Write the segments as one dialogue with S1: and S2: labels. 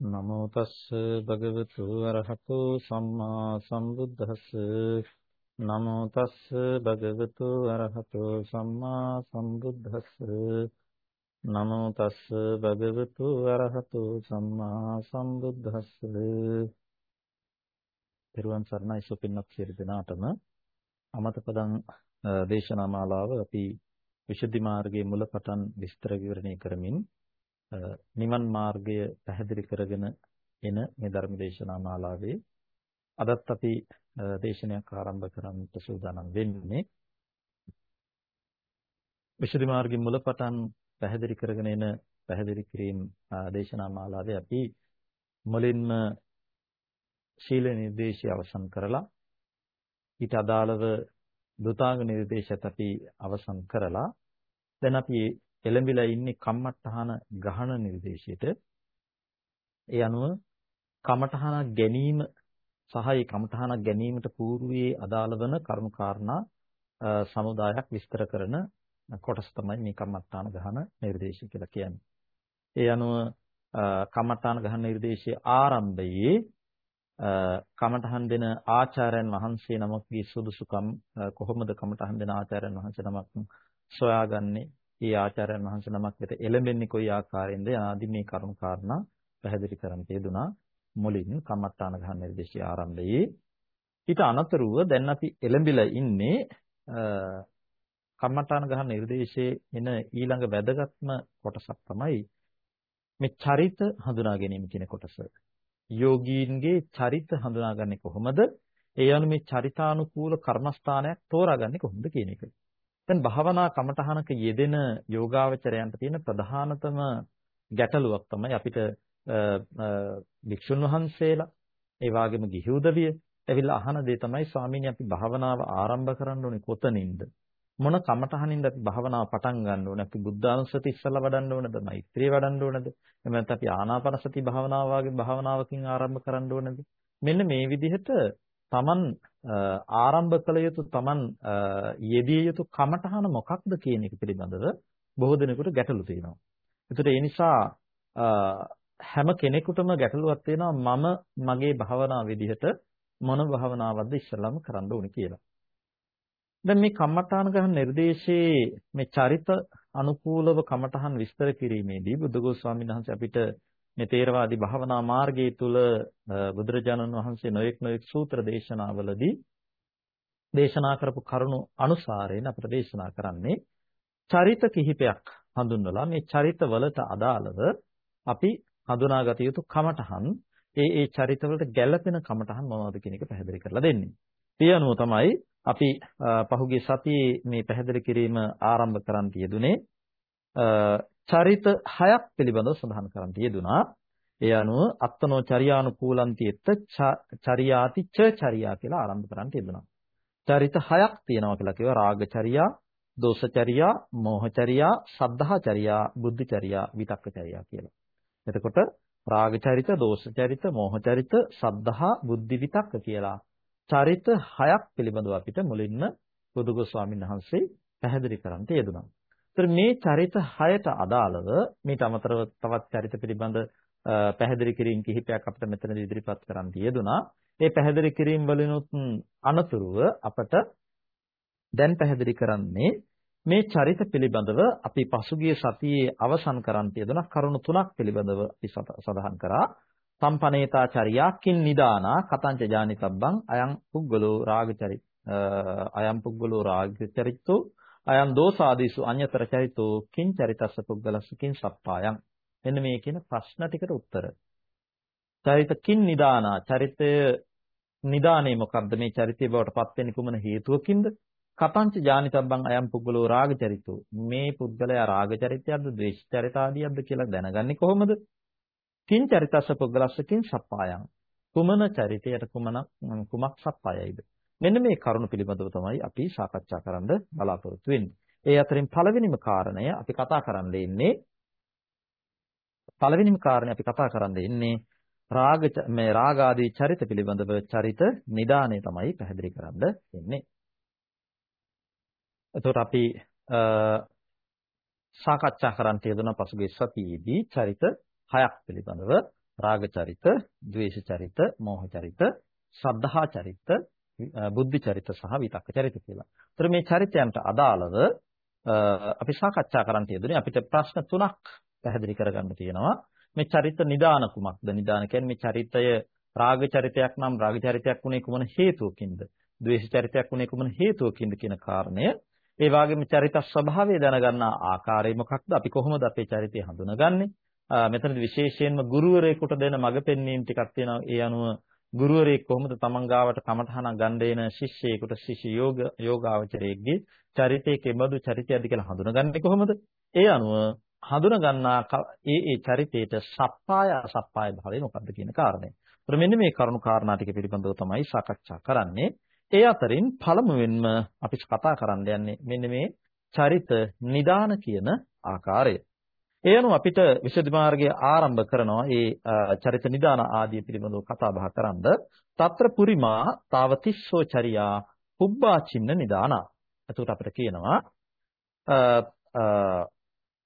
S1: නමෝ තස්ස භගවතු අරහතු සම්මා සම්බුද්දස්ස. නමෝ තස්ස භගවතු අරහතු සම්මා සම්බුද්දස්ස. නමෝ තස්ස භගවතු අරහතු සම්මා සම්බුද්දස්ස. පෙරවන් සර්ණයි සුපින්නක් සියලු දෙනාටම. අමතපදං දේශනා මාලාව අපි විශුද්ධි මාර්ගයේ මුලපටන් විස්තර විවරණය කරමින් නිවන් මාර්ගය පැහැදිලි කරගෙන එන මේ ධර්ම දේශනා මාලාවේ. අදත් අපි දේශනයක් ආරම්භ කරන්නට සූදානම් වෙන්නේ. විශුද්ධි මාර්ගයේ මුලපටන් පැහැදිලි කරගෙන එන පැහැදිලි කිරීම දේශනා මාලාවේ අපි මුලින්ම ශීල නිර්දේශය අවසන් කරලා ඊට අදාළව දුතාංග නිර්දේශයත් අපි අවසන් කරලා දැන් අපි එළඹිලා ඉන්නේ කම්මට්ටහන ග්‍රහණ නිර්දේශයට. ඒ අනුව කමඨහන ගැනීම සහ ඒ කමඨහන ගැනීමට పూర్වයේ අදාළ වන කරුණු කාරණා සමුදායක් විස්තර කරන කොටස තමයි මේ කම්මට්ටාන ගහන නිර්දේශය කියලා කියන්නේ. ඒ අනුව කම්මට්ටාන ගහන නිර්දේශයේ ආරම්භයේ කමඨහන් දෙන ආචාර්යයන් වහන්සේ නමක්ගේ සුදුසුකම් කොහොමද කමඨහන් දෙන ආචාර්යයන් වහන්සේ නමක් සොයාගන්නේ ඒ ආචාර්යයන් වහන්සේ නමක් වෙත එළඹෙන්නේ කොයි ආකාරයෙන්ද ආදී මේ කරුණු කාරණා පැහැදිලි කරන්න තියදුනා මුලින් කම්මට්ටාන ගහන නිර්දේශය ආරම්භයේ ඊට අනතුරුව දැන් අපි එළඹිලා ඉන්නේ කම්මට්ටාන ගහන නිර්දේශයේ එන ඊළඟ වැදගත්ම කොටසක් තමයි මේ චරිත හඳුනා ගැනීම කියන කොටස. යෝගීන්ගේ චරිත හඳුනාගන්නේ කොහොමද? ඒ අනුව මේ චරිතානුකූල කර්මස්ථානයක් තෝරාගන්නේ කොහොමද කියන එක. දැන් භාවනා කමඨහනක යෙදෙන යෝගාවචරයන්ට තියෙන ප්‍රධානතම ගැටලුවක් තමයි අපිට භික්ෂුන් වහන්සේලා ඒ වගේම ගිහි උදවිය ඇවිල්ලා අහන දේ තමයි ස්වාමීනි අපි භාවනාව ආරම්භ කරන්න ඕනේ කොතනින්ද? මොන කමඨහනින්ද අපි භාවනාව පටන් ගන්න ඕනේ? අපි බුද්ධානුස්සති ඉස්සලා වඩන්න ඕනද? මෛත්‍රිය වඩන්න ඕනද? එහෙම නැත්නම් අපි ආනාපානසති භාවනාව වගේ භාවනාවකින් ආරම්භ කරන්න ඕනද? මෙන්න මේ විදිහට තමන් ආරම්භ කළ යුතු තමන් යෙදිය යුතු කමඨහන මොකක්ද කියන එක පිළිබඳව බොහෝ දෙනෙකුට ගැටලු තියෙනවා. ඒතර ඒ නිසා හැම කෙනෙකුටම ගැටලුවක් තියෙනවා මම මගේ භාවනා විදිහට මොන භාවනාවක්ද ඉස්සලම කරන්න ඕනේ කියලා. දැන් මේ කම්මඨාන ගහන නිර්දේශයේ මේ චරිත අනුකූලව කමඨහන් විස්තර කිරීමේදී බුදුගෝස් ස්වාමීන් වහන්සේ අපිට මේ තේරවාදී භාවනා මාර්ගයේ තුල බුදුරජාණන් වහන්සේ නොයෙක් නොයෙක් සූත්‍ර දේශනාවලදී දේශනා කරපු කරුණු අනුසාරයෙන් අපට දේශනා කරන්නේ චරිත කිහිපයක් හඳුන්වලා මේ චරිතවලට අදාළව අපි හඳුනාගත යුතු කමඨහන් ඒ ඒ චරිතවලට ගැළපෙන කමඨහන් මොනවද කියන එක පැහැදිලි කරලා දෙන්නේ. ඒ අනුව තමයි අපි පහුගිය සතියේ මේ පැහැදිලි කිරීම ආරම්භ කරන් තියදුනේ චරිත හයක් පිළිබඳව සඳහන් කරන්න යෙදුනා. ඒ අනුව අත්තනෝ චරියානුකූලන්ති එත්ත චරියාති ච චරියා කියලා ආරම්භ කරන්න යෙදුනා. චරිත හයක් තියෙනවා කියලා කිව්වා රාගචරියා, දෝෂචරියා, මෝහචරියා, සද්ධාචරියා, බුද්ධචරියා, විතක්කචරියා කියලා. එතකොට රාගචරිත, දෝෂචරිත, මෝහචරිත, සද්ධා, බුද්ධි විතක්ක කියලා චරිත හයක් පිළිබඳව අපිට මුලින්ම බුදුගොස් ස්වාමීන් වහන්සේ පැහැදිලි කරන්න යෙදුනා. ඒතර මේ චරිත 6ට අදාළව මේට අමතරව තවත් චරිත පිළිබඳ පැහැදිලි කිරීම් කිහිපයක් අපිට මෙතනදී ඉදිරිපත් කරන්න යෙදුනා. මේ පැහැදිලි කිරීම් වලිනුත් අනතුරුව අපට දැන් පැහැදිලි කරන්නේ මේ චරිත පිළිබඳව අපි පසුගිය සතියේ අවසන් කරන්න යෙදුනා කරුණු තුනක් පිළිබඳව අපි සඳහන් කරා. සම්පනේතා චරියා කින් නිදානා කතංච ජානිතබ්බං අයං පුග්ගලෝ රාගචරිත අයං පුග්ගලෝ රාගචරිතෝ අයං දෝසාදීසු අඤ්‍යතර චරිතෝ කිං චරිතස්ස පුද්ගලස්ස කිං සප්පායං. මෙන්න මේ කියන ප්‍රශ්න ටිකට උත්තර. චරිත කිං නිදානා? චරිතය නිදානේ මොකද්ද? මේ චරිතය බවට පත් වෙන්නේ කුමන හේතුවකින්ද? කපංච ජානිතබ්බං අයම් පුද්ගලෝ රාග චරිතෝ. මේ පුද්ගලයා රාග චරිතයක්ද ද්වේෂ චරිත ආදියක්ද කියලා දැනගන්නේ කොහොමද? කිං චරිතස්ස පුද්ගලස්ස කිං සප්පායං. කුමන චරිතයට කුමන කුමක් සප්පායයිද? මෙන්න මේ කරුණු පිළිබඳව තමයි අපි සාකච්ඡා කරන්න බලාපොරොත්තු වෙන්නේ. ඒ අතරින් පළවෙනිම කාරණය අපි කතා කරන්න ඉන්නේ පළවෙනිම කාරණේ අපි කතා කරන්න ඉන්නේ රාග මේ රාග ආදී චරිත පිළිබඳව චරිත නිදානේ තමයි පැහැදිලි කරන්න ඉන්නේ. එතකොට අපි සාකච්ඡා කරන්න යෙදුන පසුගිය සතියේදී චරිත හයක් පිළිබඳව රාග චරිත, ද්වේෂ චරිත, මෝහ චරිත, ශ්‍රද්ධා චරිත, බුද්ධි චරිත සහ විතක්ක චරිත කියලා. ඒතර මේ චරිතයන්ට අදාළව අපි සාකච්ඡා කරන්න යෙදුනේ අපිට ප්‍රශ්න තුනක් පැහැදිලි කරගන්න තියෙනවා. මේ චරිත නිදාන කුමක්ද? නිදාන කියන්නේ මේ චරිතය රාග චරිතයක් නම් රාග චරිතයක් වුණේ කුමන හේතුවකින්ද? ද්වේෂ චරිතයක් වුණේ කුමන හේතුවකින්ද කියන කාරණය ඒ වගේම චරිත ස්වභාවය දැනගන්නා ආකාරය මොකක්ද? අපි කොහොමද අපේ චරිතය හඳුනගන්නේ? මෙතනදී විශේෂයෙන්ම ගුරුවරයෙකුට දෙන මඟ පෙන්වීම් ටිකක් තියෙනවා. ඒ අනුව ගුරුවරයෙක් කොහොමද තමන් ගාවට කමඨහන ගන්න දෙන ශිෂ්‍යයෙකුට ශිෂ්‍ය යෝග යෝගාවචරයේගේ චරිතයේ කෙබඳු චරිතයක්ද කියලා හඳුනගන්නේ කොහොමද? ඒ අනුව හඳුනගන්නා ඒ ඒ චරිතයට සප්පාය අසප්පාය භාවය මොකක්ද කියන කාරණය. ඒත් මෙන්න මේ කරුණු කාරණා ටික පිළිබඳව තමයි සාකච්ඡා කරන්නේ. ඒ අතරින් පළමුවෙන්ම අපි කතා කරන්න යන්නේ මෙන්න මේ චරිත නිදාන කියන ආකාරය. ඒ අනුව අපිට විශේෂ මාර්ගය ආරම්භ කරනවා ඒ චරිත නිදාන ආදී පිළිබඳව කතා බහ කරන්ද తත්‍ර පුරිමා තාවතිස්සෝ චරියා පුබ්බා චින්න නිදානා. එතකොට අපිට කියනවා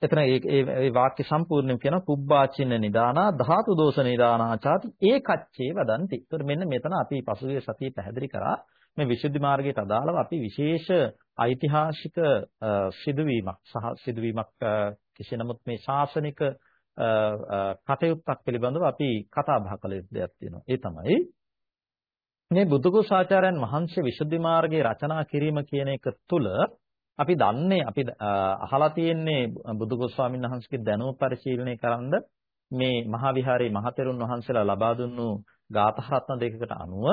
S1: එතන ඒ ඒ වාක්‍ය සම්පූර්ණයෙන් කියනවා පුබ්බා චින්න නිදානා ධාතු දෝෂ නිදානා ചാති ඒකච්චේ වදන්ති. ඒතර මෙන්න මෙතන අපි පසුගිය සතියේ පැහැදිලි කරා මේ විසුද්ධි මාර්ගයට අදාළව අපි විශේෂ ඓතිහාසික සිදුවීමක් සහ සිදුවීමක් කෙසේ නමුත් මේ ශාසනික කටයුත්තක් පිළිබඳව අපි කතා බහ කළ යුතු දෙයක් තියෙනවා. ඒ තමයි මේ බුදුගෝසාචාර්යයන් වහන්සේ විසුද්ධි මාර්ගයේ රචනා කිරීම කියන එක තුළ අපි දන්නේ අපි අහලා තියෙන්නේ බුදුගොස් ස්වාමීන් වහන්සේගේ දැනුම පරිශීලනය කරන්ද මේ මහා විහාරයේ මහතෙරුන් වහන්සේලා ලබා දුන්නු ගාථා දෙකකට අනුව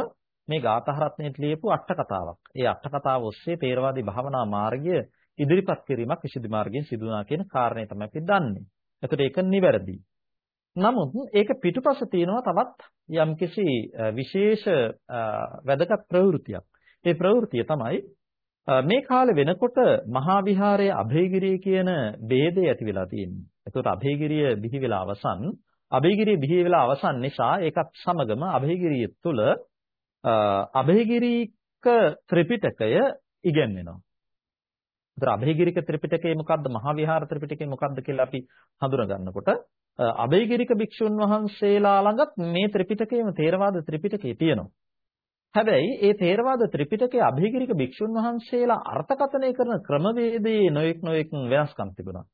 S1: මේ ගාථා රත්නයේ ලියපු අට කතාවක්. ඒ අට කතාව ඔස්සේ තේරවාදී භාවනා මාර්ගය ඉදිරිපත් කිරීමක් විසුද්ධි මාර්ගයෙන් සිදු වුණා කියන කාරණය තමයි අපි දන්නේ. එතකොට ඒක නිවැරදි. නමුත් ඒක පිටුපස තියෙනවා තවත් යම්කිසි විශේෂ වැදගත් ප්‍රවෘතියක්. ඒ ප්‍රවෘතිය තමයි මේ කාලේ වෙනකොට මහා විහාරයේ අභයගිරිය කියන ભેදය ඇති වෙලා තියෙනවා. එතකොට අභයගිරිය බිහි වෙලා අවසන්, අභයගිරිය බිහි වෙලා අවසන් නිසා ඒකත් සමගම අභයගිරිය තුළ අභයගිරික ත්‍රිපිටකය ඉගෙනවෙනවා. ඒතර අභයගිරික ත්‍රිපිටකය මොකද්ද මහා විහාර ත්‍රිපිටකය මොකද්ද කියලා අපි හඳුනා ගන්නකොට අභයගිරික භික්ෂුන් වහන්සේලා ළඟත් මේ ත්‍රිපිටකයේම තේරවාද ත්‍රිපිටකය තියෙනවා. හැබැයි ඒ තේරවාද ත්‍රිපිටකයේ අභයගිරික භික්ෂුන් වහන්සේලා අර්ථකථනය කරන ක්‍රමවේදයේ නොඑක් නොඑක් වෙනස්කම් තිබුණා.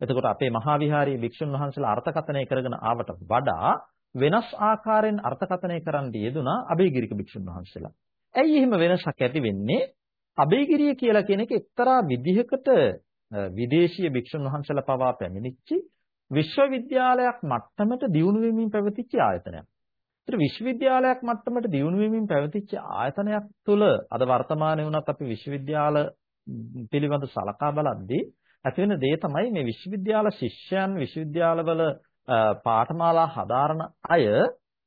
S1: එතකොට අපේ මහා විහාරයේ භික්ෂුන් වහන්සේලා අර්ථකථනය කරගෙන ආවට වඩා වෙනස් ආකාරයෙන් අර්ථකථනය කරන්න යෙදුනා අබේගිරික භික්ෂුන් වහන්සේලා. ඇයි එහෙම වෙනසක් ඇති වෙන්නේ? අබේගිරිය කියලා කියන එක එක්තරා විදිහකට විදේශීය භික්ෂුන් වහන්සේලා පවා පැමිණිච්ච විශ්වවිද්‍යාලයක් මට්ටමට දියුණු වෙමින් පැවතිච්ච ආයතනයක්. ඒතර විශ්වවිද්‍යාලයක් මට්ටමට දියුණු වෙමින් පැවතිච්ච ආයතනයක් තුළ අද වර්තමානයේ වුණත් අපි විශ්වවිද්‍යාල පිළිබඳ සලකා බලද්දී ඇති වෙන දේ තමයි මේ විශ්වවිද්‍යාල ශිෂ්‍යයන් විශ්වවිද්‍යාලවල පාඨමාලා හදාරන අය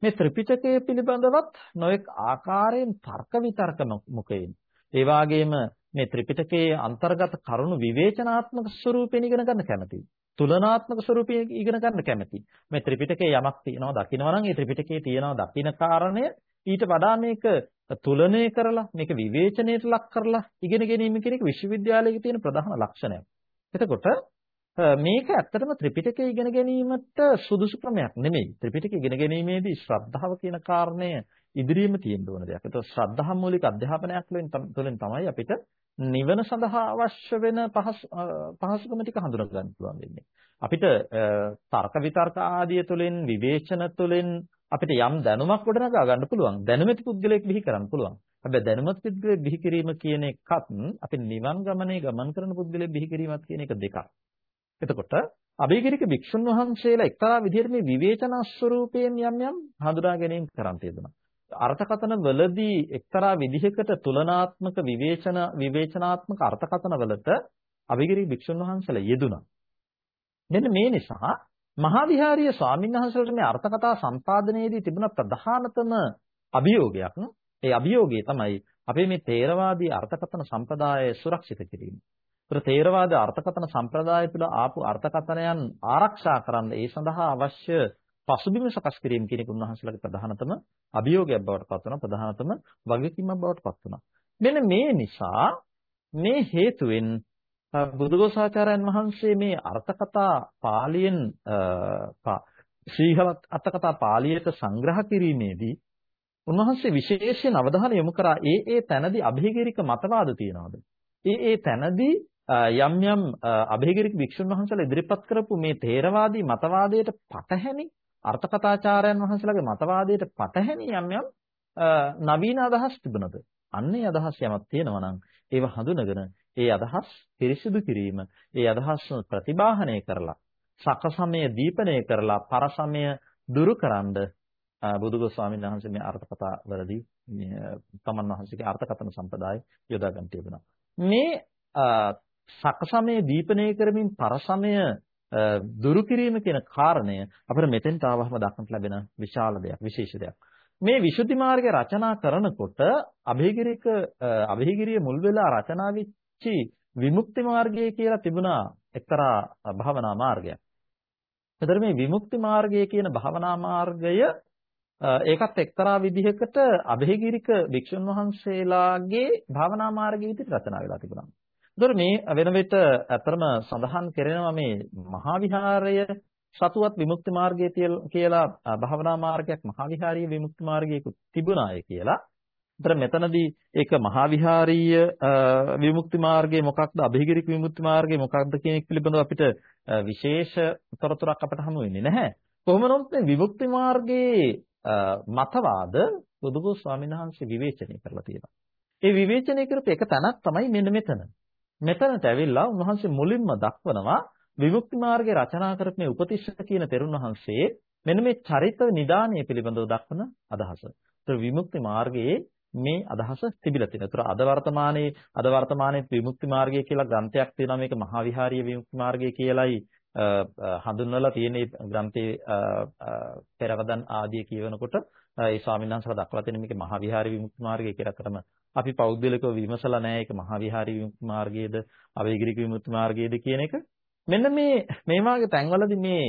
S1: මේ ත්‍රිපිටකය පිළිබඳවත් නොඑක් ආකාරයෙන් තර්ක විතර්ක මුකයෙන් ඒ වගේම මේ ත්‍රිපිටකයේ අන්තර්ගත කරුණු විවේචනාත්මක ස්වරූපයෙන් ඉගෙන ගන්න කැමතියි. තුලනාත්මක ස්වරූපයෙන් ඉගෙන ගන්න කැමතියි. මේ ත්‍රිපිටකයේ යමක් තියෙනවා දකිනවා නම් ඒ ත්‍රිපිටකයේ තියෙනවා දකින්න කාරණය ඊට වඩා මේක තුලනය කරලා මේක විවේචනයට ලක් කරලා ඉගෙන ගැනීම කියන එක විශ්වවිද්‍යාලයේ තියෙන ප්‍රධාන ලක්ෂණයක්. එතකොට මේක ඇත්තටම ත්‍රිපිටකය ඉගෙන ගැනීමට සුදුසු ක්‍රමයක් නෙමෙයි. ත්‍රිපිටකය ඉගෙන ගැනීමේදී ශ්‍රද්ධාව කියන කාරණය ඉදිරියෙම තියෙන්න ඕන දෙයක්. ඒක ශ්‍රද්ධා මූලික අධ්‍යාපනයක් තුළින් තමයි අපිට නිවන සඳහා අවශ්‍ය වෙන පහසුකම ටික හඳුනා ගන්න පුළුවන් වෙන්නේ. අපිට තර්ක විතර්ක ආදිය තුළින් විවේචන තුළින් අපිට යම් දැනුමක් ගොඩනගා ගන්න පුළුවන්. දැනුමෙති පුද්ගලයෙක් බිහි කරන්න පුළුවන්. හැබැයි දැනුමත් පුද්ගලයෙක් බිහි කිරීම කියන එකත් අපි නිවන් ගමනේ ගමන් කරන පුද්ගලයෙක් බිහි කිරීමත් කියන එක දෙකක්. එතකොට අභිගිරික භික්ෂුන් වහන්සේලා එක්තරා විදිහට මේ විවේචනා ස්වරූපයෙන් යම් යම් හඳුනා ගැනීම කරන් තියෙනවා. අර්ථකතන වලදී එක්තරා විදිහකට තුලනාත්මක විවේචන විවේචනාත්මක අර්ථකතන වලට අභිගිරික භික්ෂුන් වහන්සේලා යෙදුණා. මෙන්න මේ නිසා මහා විහාරීය ස්වාමීන් වහන්සේලාට මේ අර්ථකථා සම්පාදනයේදී තිබුණ ප්‍රධානතම අභියෝගයක් ඒ අභියෝගය තමයි අපේ මේ තේරවාදී අර්ථකථන සම්ප්‍රදාය සුරක්ෂිත කිරීම. ඒතර තේරවාද අර්ථකථන සම්ප්‍රදාය තුළ ආපු අර්ථකථනයන් ආරක්ෂා කරන්න ඒ සඳහා අවශ්‍ය පසුබිම සකස් කිරීම කියන එක උන්වහන්සේලාගේ ප්‍රධානතම අභියෝගයක් බවට පත් වෙනවා ප්‍රධානතම වගකීමක් බවට පත් වෙනවා මෙන්න මේ නිසා මේ හේතුවෙන් බුදුගෝසාචාර්යයන් වහන්සේ මේ අර්ථකථා පාළියෙන් ශ්‍රීහවත් අටකතා පාළියට සංග්‍රහ කිරීමේදී උන්වහන්සේ විශේෂයෙන් අවධානය යොමු කරා ඒ ඒ තැනදී અભේගිරික මතවාද තියනවාද? ඒ ඒ තැනදී යම් යම් અભේගිරික වික්ෂුන් වහන්සේලා ඉදිරිපත් කරපු මේ තේරවාදී මතවාදයට පටහැනි අර්ථකථාචාර්යයන් වහන්සේලාගේ මතවාදයට පටහැනි යම් යම් නවීන අදහස් තිබුණද? අන්නේ අදහස් යමක් තියෙනවා නම් ඒව හඳුනගෙන ඒ අදහස් පිරිසිදු කිරීම, ඒ අදහස් ප්‍රතිබාහනය කරලා, සකසමය දීපනය කරලා, පරසමය දුරුකරනද බුදුගොස් ස්වාමීන් වහන්සේ මේ අර්ථකථා වලදී තමන් වහන්සේගේ අර්ථකථන සම්ප්‍රදාය යොදා ගන්න තිබුණා. මේ සකසමයේ දීපණය කරමින් පරසමය දුරු කිරීම කියන කාරණය අපිට මෙතෙන්ට ආවහම දක්නට ලැබෙන විශාල දෙයක් විශේෂ දෙයක්. මේ විසුද්ධි මාර්ගය රචනා කරනකොට અભේගිරික અભේගිරිය මුල් වෙලා රචනා වෙච්චි විමුක්ති මාර්ගය කියලා තිබුණා එක්තරා භවනා මාර්ගයක්. ඒතර මේ විමුක්ති මාර්ගය කියන භවනා මාර්ගය ඒකත් එක්තරා විදිහකට અભේගිරික වික්ෂුන් වහන්සේලාගේ භවනා මාර්ගය විදිහට රචනා වෙලා තිබුණා. එතකොට මේ වෙන විට අතරම සඳහන් කරනවා මේ මහා විහාරය සතුවත් විමුක්ති මාර්ගය කියලා භාවනා මාර්ගයක් මහා විහාරීය විමුක්ති මාර්ගයකුත් තිබුණාය කියලා. ඒතර මෙතනදී ඒක මහා විහාරීය විමුක්ති මාර්ගය මොකක්ද અભිගිරික විමුක්ති මාර්ගය මොකක්ද කියන එක පිළිබඳව අපිට විශේෂ තොරතුරක් අපට හමු වෙන්නේ නැහැ. කොහොම නමුත් මේ විමුක්ති මාර්ගයේ මතවාද බුදුගොස් ස්වාමීන් වහන්සේ විවේචනය කරලා තියෙනවා. ඒ විවේචනය කරපු එක තැනක් තමයි මෙන්න මෙතන. මෙතනට ඇවිල්ලා උන්වහන්සේ මුලින්ම දක්වනවා විමුක්ති මාර්ගය රචනා කරපු මේ උපතිස්ස කියන තෙරුන් වහන්සේ මෙන්න මේ චරිත නිදානය පිළිබඳව දක්වන අදහස. ඒතර විමුක්ති මාර්ගයේ මේ අදහස තිබිලා තියෙනවා. ඒතර අද වර්තමානයේ අද වර්තමානයේ විමුක්ති මාර්ගය කියලා ග්‍රන්ථයක් තියෙනවා මේක මහා විහාරීය විමුක්ති මාර්ගය කියලායි හඳුන්වලා තියෙන ග්‍රන්ථයේ පෙරවදන් ආදී කියවනකොට ඒ ස්වාමීන් වහන්සේලා දක්වලා තියෙන මේක මහා විහාරී විමුක්ති මාර්ගය කියලා කරම අපි පෞද්ගලිකව විමසලා නැහැ ඒක මහා විහාරී විමුක්ති මාර්ගයේද අවේගිරික විමුක්ති මාර්ගයේද කියන එක මෙන්න මේ මේ වාගේ තැන්වලදී මේ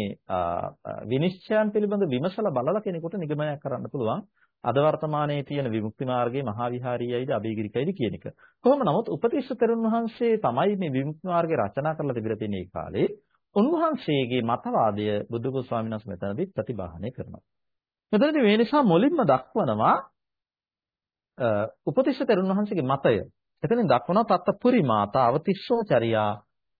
S1: විනිශ්චයන් පිළිබඳ විමසලා බලලා කෙනෙකුට නිගමනයක් කරන්න පුළුවන් අද වර්තමානයේ තියෙන විමුක්ති මාර්ගයේ මහා විහාරීයයිද අභිගිරිකයිද කියන එක. කොහොම නමුත් උපතිස්ස තෙරුන් වහන්සේ තමයි මේ විමුක්ති මාර්ගය රචනා කරලා තිබිලා තියෙන ඒ කාලේ උන්වහන්සේගේ මතවාදය බුදුගොස් ස්වාමීන් වහන්සේ මෙතනදී ප්‍රතිබාහනය කරනවා. මෙතනදී මේ නිසා මුලින්ම දක්වනවා උපතිස්ස තෙරුන් වහන්සේගේ මතය. එතනින් දක්වනවා තත්ත පුරිමාතා අවතිස්සෝ චරියා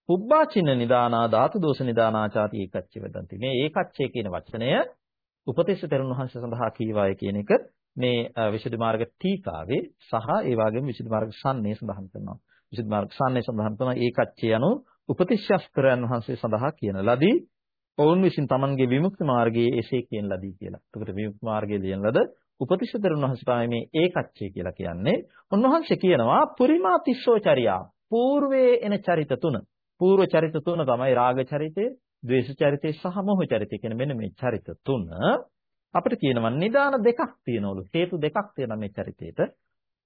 S1: පුබ්බාචින්න නිදානා ධාතු දෝෂ නිදානාචාති ඒකච්ච වදන්ති. මේ ඒකච්චේ කියන වචනය උපතිස්ස තෙරුන් වහන්සේ සඳහා කීවාය කියන එක මේ විසුද්ධි මාර්ග ටීකාවේ සහ ඒ වගේම විසුද්ධි මාර්ග සම්නේ සඳහන් කරනවා. විසුද්ධි මාර්ග සම්නේ සඳහන් කරනවා ඒකච්චේ යනු උපතිශ්‍යස්කරයන් වහන්සේ සඳහා කියන ලදී. ඔවුන් විසින් Tamanගේ විමුක්ති මාර්ගයේ එසේ කියන ලදී කියලා. එතකොට විමුක්ති මාර්ගයේ ලියන ලද උපතිස්සතරුන් වහන්සේ තමයි මේ ඒකච්චය කියලා කියන්නේ. උන්වහන්සේ කියනවා පුරිමා තිස්සෝ චරියා పూర్වයේ එන චරිත තුන. పూర్ව චරිත තුන තමයි රාග චරිතය, ද්වේෂ චරිතය සහ මොහ චරිතය කියන මෙන්න මේ චරිත තුන අපිට කියනවා නිදාන දෙකක් තියෙනවලු. හේතු දෙකක් තියෙනවා මේ චරිතේට.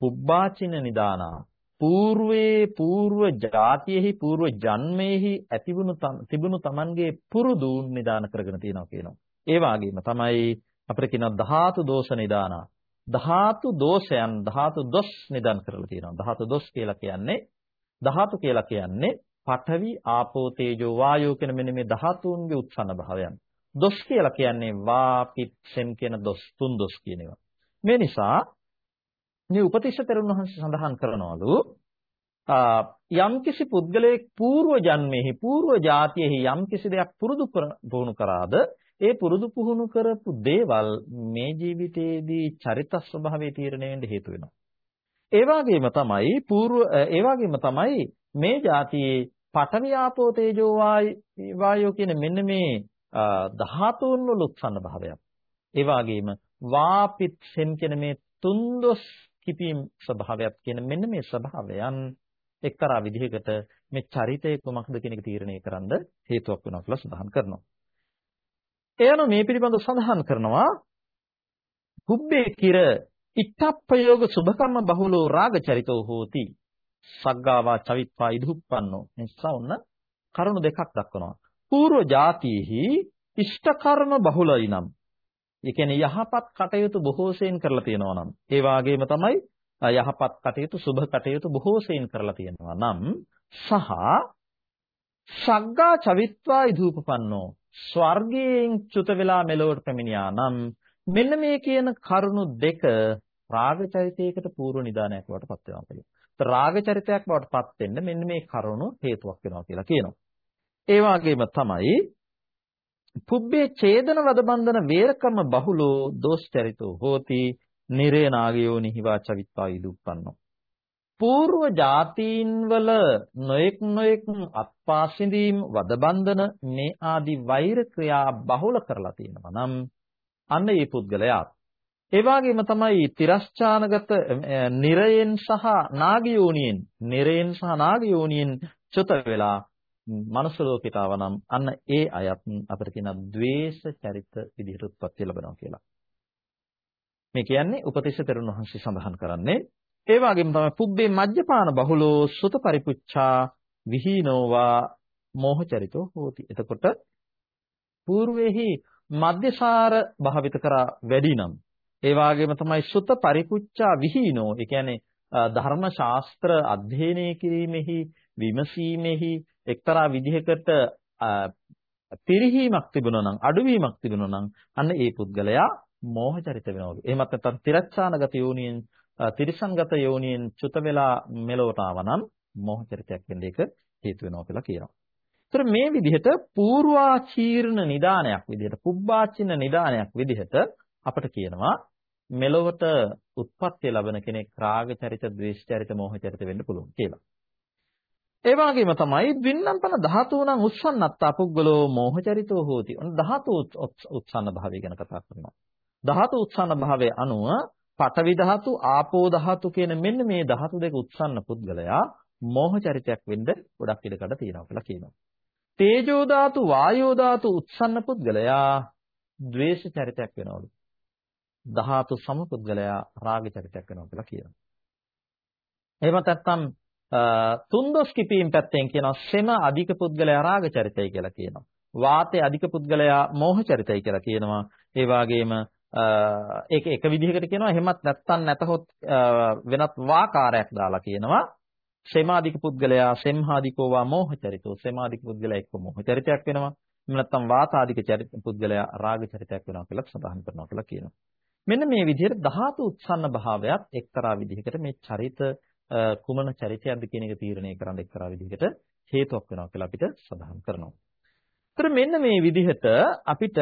S1: පුබ්බාචින නිදානා. పూర్වේ పూర్ව જાතියෙහි పూర్ව ජන්මේහි ඇතිවුණු තිබුණු Tamanගේ පුරුදු නිදාන කරගෙන තියෙනවා කියනවා. ඒ වගේම තමයි අපිට කියනවා ධාතු දෝෂ නිදානා. ධාතු දෝෂයන් ධාතු දොස් නිදන් කරලා තියෙනවා. ධාතු දොස් කියලා කියන්නේ ධාතු කියලා කියන්නේ පඨවි ආපෝ තේජෝ වායෝ කියන මෙන්න මේ ධාතුන්ගේ උත්සන්න භාවයන්. දොස් කියලා කියන්නේ වාපිත් සෙම් කියන දොස් තුන් දොස් කියන ඒවා. මේ නිසා මේ උපතිස්ස තෙරුන් වහන්සේ සඳහන් කරනවලු යම්කිසි පුද්ගලයෙක් పూర్ව ජන්මෙහි పూర్ව જાතියෙහි යම්කිසි දෙයක් පුරුදු පුහුණු කරාද ඒ පුරුදු පුහුණු කරපු දේවල් මේ ජීවිතයේදී චරිත ස්වභාවය තීරණය වෙන්න හේතු වෙනවා. ඒ වගේම තමයි పూర్ව ඒ වගේම තමයි මේ જાතියේ පඨවි ආපෝ තේජෝ වායෝ කියන මෙන්න මේ ධාතුන් වල උත්සන්න භාවයක්. ඒ වගේම වාපිත් සෙන් කියන මේ තුන්දොස් කිපීම් ස්වභාවයක් කියන මෙන්න මේ ස්වභාවයන් එක්තරා විදිහකට මේ චරිතය කොමක්ද කියන එක තීරණය කරන්න හේතුවක් වෙනවා කියලා සඳහන් කරනවා. ඒ අනුව මේ පිළිබඳව සඳහන් කරනවා කුබ්බේ කිර ඉත්තප්පයෝග සුභකම්ම බහුලෝ රාගචරිතෝ හෝති. සග්ගාවා චවිත්වා ඉදුප්පන්නෝ. නිසා ඔන්න කරුණු දෙකක් දක්වනවා. పూర్ව જાතිහි ඉෂ්ඨ කර්ම බහුලයිනම් ඒ කියන්නේ යහපත් කටයුතු බොහෝසෙන් කරලා තියෙනවා නම්. ඒ වාගේම තමයි යහපත් කටයුතු සුභ කටයුතු බොහෝසෙන් කරලා තියෙනවා නම් සහ සග්ගා චවිත්වා ඉදුප්පන්නෝ. ස්වර්ගයෙන් චුත වෙලා මෙලොවට පැමිණියා නම් මෙන්න මේ කියන කරුණු දෙක රාග චරිතයකට පූර්ව නිදානයක් බවට පත් වෙනවා කියලා. රාග චරිතයක් බවට පත් වෙන්න මෙන්න මේ කරුණු හේතුවක් වෙනවා කියලා කියනවා. ඒ වගේම තමයි පුබ්බේ ඡේදන වද බන්ධන වේරකම බහුලෝ දෝෂ චරිතෝ හෝති නිරේ නාගයෝ නිහිවා චවිත්වා ඉදුප්පන්නෝ పూర్ව જાතීන් වල නොඑක් නොඑක් අත්පාසිඳීම් වදබන්ධන මේ ආදී වෛර ක්‍රියා බහුල කරලා තියෙනවා නම් අන්න ඒ පුද්ගලයා ඒ වගේම තමයි තිරස්චානගත නිරයෙන් සහ නාගයෝනියෙන් නිරයෙන් සහ නාගයෝනියෙන් චුත වෙලා මනුස්ස ලෝකයට ආවනම් අන්න ඒ අයත් අපිට කියන ද්වේෂ චරිත විදිහට උත්පත්ති ලැබනවා කියලා. මේ කියන්නේ උපතිස්ස තෙරුන් වහන්සේ සඳහන් කරන්නේ ඒ වගේම තමයි පුබ්බේ මජ්ජපාන බහුලෝ සුත පරිපුච්ඡා විහීනෝවා මෝහචරිතෝ හෝති. එතකොට పూర్වෙහි මධ්‍යසාර භාවිත කරා වැඩි නම් ඒ වගේම තමයි සුත පරිපුච්ඡා විහීනෝ. ඒ කියන්නේ ධර්ම ශාස්ත්‍ර අධ්‍යයනය කිරීමෙහි විමසීමෙහි එක්තරා විදිහකට පිරිහීමක් තිබුණා නම් අඩුවීමක් තිබුණා නම් අන්න ඒ පුද්ගලයා මෝහ චරිත වෙනවා. එහෙමත් නැත්නම් තිරච්ඡානගත යෝනියෙන් තිරිසංගත යෝනියෙන් චුත වෙලා මෙලොවට ආවනම් මෝහ චරිතයක් වෙන්න ඒක හේතු වෙනවා කියලා කියනවා. ඒතර මේ විදිහට පූර්වාචීර්ණ නිදානයක් විදිහට පුබ්බාචින්න නිදානයක් විදිහට අපිට කියනවා මෙලොවට උත්පත්ති ලැබෙන කෙනෙක් රාග චරිත, ද්වේෂ චරිත, මෝහ චරිත වෙන්න පුළුවන් කියලා. ඒ වගේම තමයි වින්නම්පන ධාතුණං උස්සන්නත්තා පුද්ගලෝ මෝහචරිතෝ හෝති. ඔන්න ධාතු උත්සන්න භාවය ගැන කතා කරනවා. ධාතු උත්සන්න භාවයේ අනුව පඨවි ධාතු, ආපෝ ධාතු කියන මෙන්න මේ ධාතු දෙක උත්සන්න පුද්ගලයා මෝහචරිතයක් වෙන්න ගොඩක් ඉඩකඩ තියෙනවා කියලා කියනවා. තේජෝ ධාතු, වායෝ ධාතු උත්සන්න පුද්ගලයා ද්වේෂ චරිතයක් වෙනවලු. ධාතු සමපුද්ගලයා රාග චරිතයක් වෙනවා කියලා කියනවා. එහෙමත් නැත්නම් තුන්දොස් කිපීම් පැත්තෙන් කියනවා සෙම අධික පුද්ගලයා රාග චරිතයි කියලා කියනවා. වාතයේ අධික පුද්ගලයා මෝහ චරිතයි කියලා කියනවා. ඒ වගේම ඒක එක විදිහකට කියනවා. එහෙමත් නැත්තම් නැතහොත් වෙනත් වාකාරයක් දාලා කියනවා. සෙමාධික පුද්ගලයා සෙම්හාධිකෝවා මෝහ චරිතෝ. සෙමාධික පුද්ගලයා එක්ක මෝහ චරිතයක් වෙනවා. එහෙම නැත්නම් වාතාධික චරිත පුද්ගලයා රාග චරිතයක් වෙනවා කියලා සඳහන් කරනවා කියලා කියනවා. මෙන්න මේ විදිහට ධාතු උත්සන්න භාවයත් එක්තරා විදිහකට මේ චරිත කුමන චරිතයක්ද කියන එක තීරණය කරන්න එක්තරා විදිහකට හේතුවක් වෙනවා කියලා අපිට සඳහන් කරනවා. ඒතර මෙන්න මේ විදිහට අපිට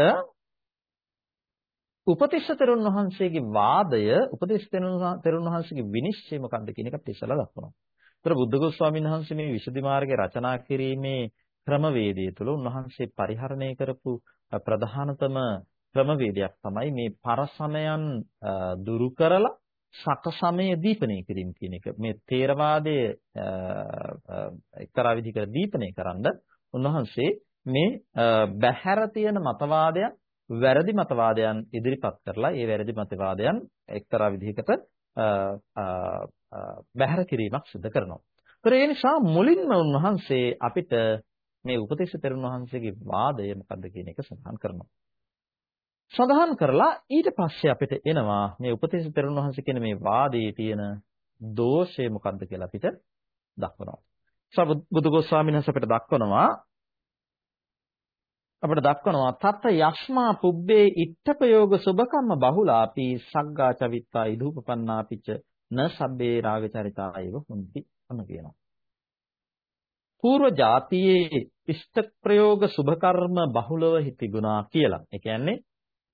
S1: උපතිස්ස තෙරුන් වහන්සේගේ වාදය උපතිස්ස තෙරුන් වහන්සේගේ විනිශ්චය මොකක්ද කියන එක ඉස්සලා දක්වනවා. ඒතර බුද්ධඝෝෂ ස්වාමීන් වහන්සේ මේ විසුද්ධි මාර්ගය රචනා කිරීමේ ක්‍රමවේදය තුළ උන්වහන්සේ පරිහරණය කරපු ප්‍රධානතම ක්‍රමවේදයක් තමයි මේ පරසමයන් දුරු කරලා සකසමය දීපනය කිරීම කියන එක. මේ තේරවාදයේ එක්තරා විදිහකට දීපනය කරන්න උන්වහන්සේ මේ බහැර තියෙන මතවාදයන් වැරදි මතවාදයන් ඉදිරිපත් කරලා ඒ වැරදි මතවාදයන් එක්තරා විදිහකට බහැර කිරීමක් සිදු කරනවා. ඒ නිසා මුලින්ම උන්වහන්සේ අපිට මේ උපදේශ තෙරුන් වහන්සේගේ වාදය මොකද්ද කියන එක සඳහන් කරනවා. සඳහන් කරලා ඊට පස්සේ අපිට එනවා මේ උපතේශ තෙරුන් වහන්සේ කියන මේ වාදයේ තියෙන දෝෂය මොකක්ද කියලා අපිට දක්වනවා. සබුදුගෝ ස්වාමීන් වහන්සේ අපිට දක්වනවා අපිට දක්වනවා තත යක්ෂ්මා පුබ්බේ ඉත්තපයෝග සුබකම්ම බහුලාපි සග්ගා චවිත්තා ඉදූපපන්නාපිච න සබ්බේ රාග චරිතායව හුಂತಿ අම කියනවා పూర్ව જાතියේ ඉෂ්ට ප්‍රයෝග සුබකර්ම බහුලව හිතිගුණා කියලා. ඒ කියන්නේ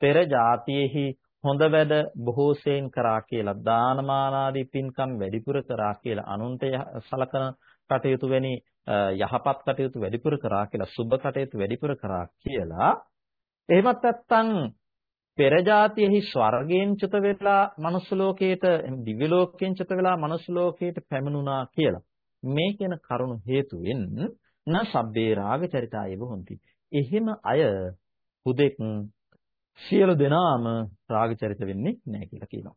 S1: පෙර જાතියෙහි හොඳ වැඩ බොහෝසෙන් කරා කියලා දානමාන ආදී පින්කම් වැඩිපුර කරා කියලා අනුන්ට සලකන කටයුතු වැනි යහපත් කටයුතු වැඩිපුර කරා කියලා සුබ කටයුතු වැඩිපුර කරා කියලා එහෙමත් නැත්නම් පෙර જાතියෙහි ස්වර්ගයෙන් චුත වෙලා මනුස්ස ලෝකයට දිව්‍ය ලෝකයෙන් චුත වෙලා මනුස්ස ලෝකයට පැමිණුණා කියලා මේ කියන කරුණු හේතුවෙන් න සබ්බේ රාග චරිතාය වහොಂತಿ එහෙම අය හුදෙක් සියලු දෙනාම රාග චරිත වෙන්නේ නැහැ කියලා කියනවා.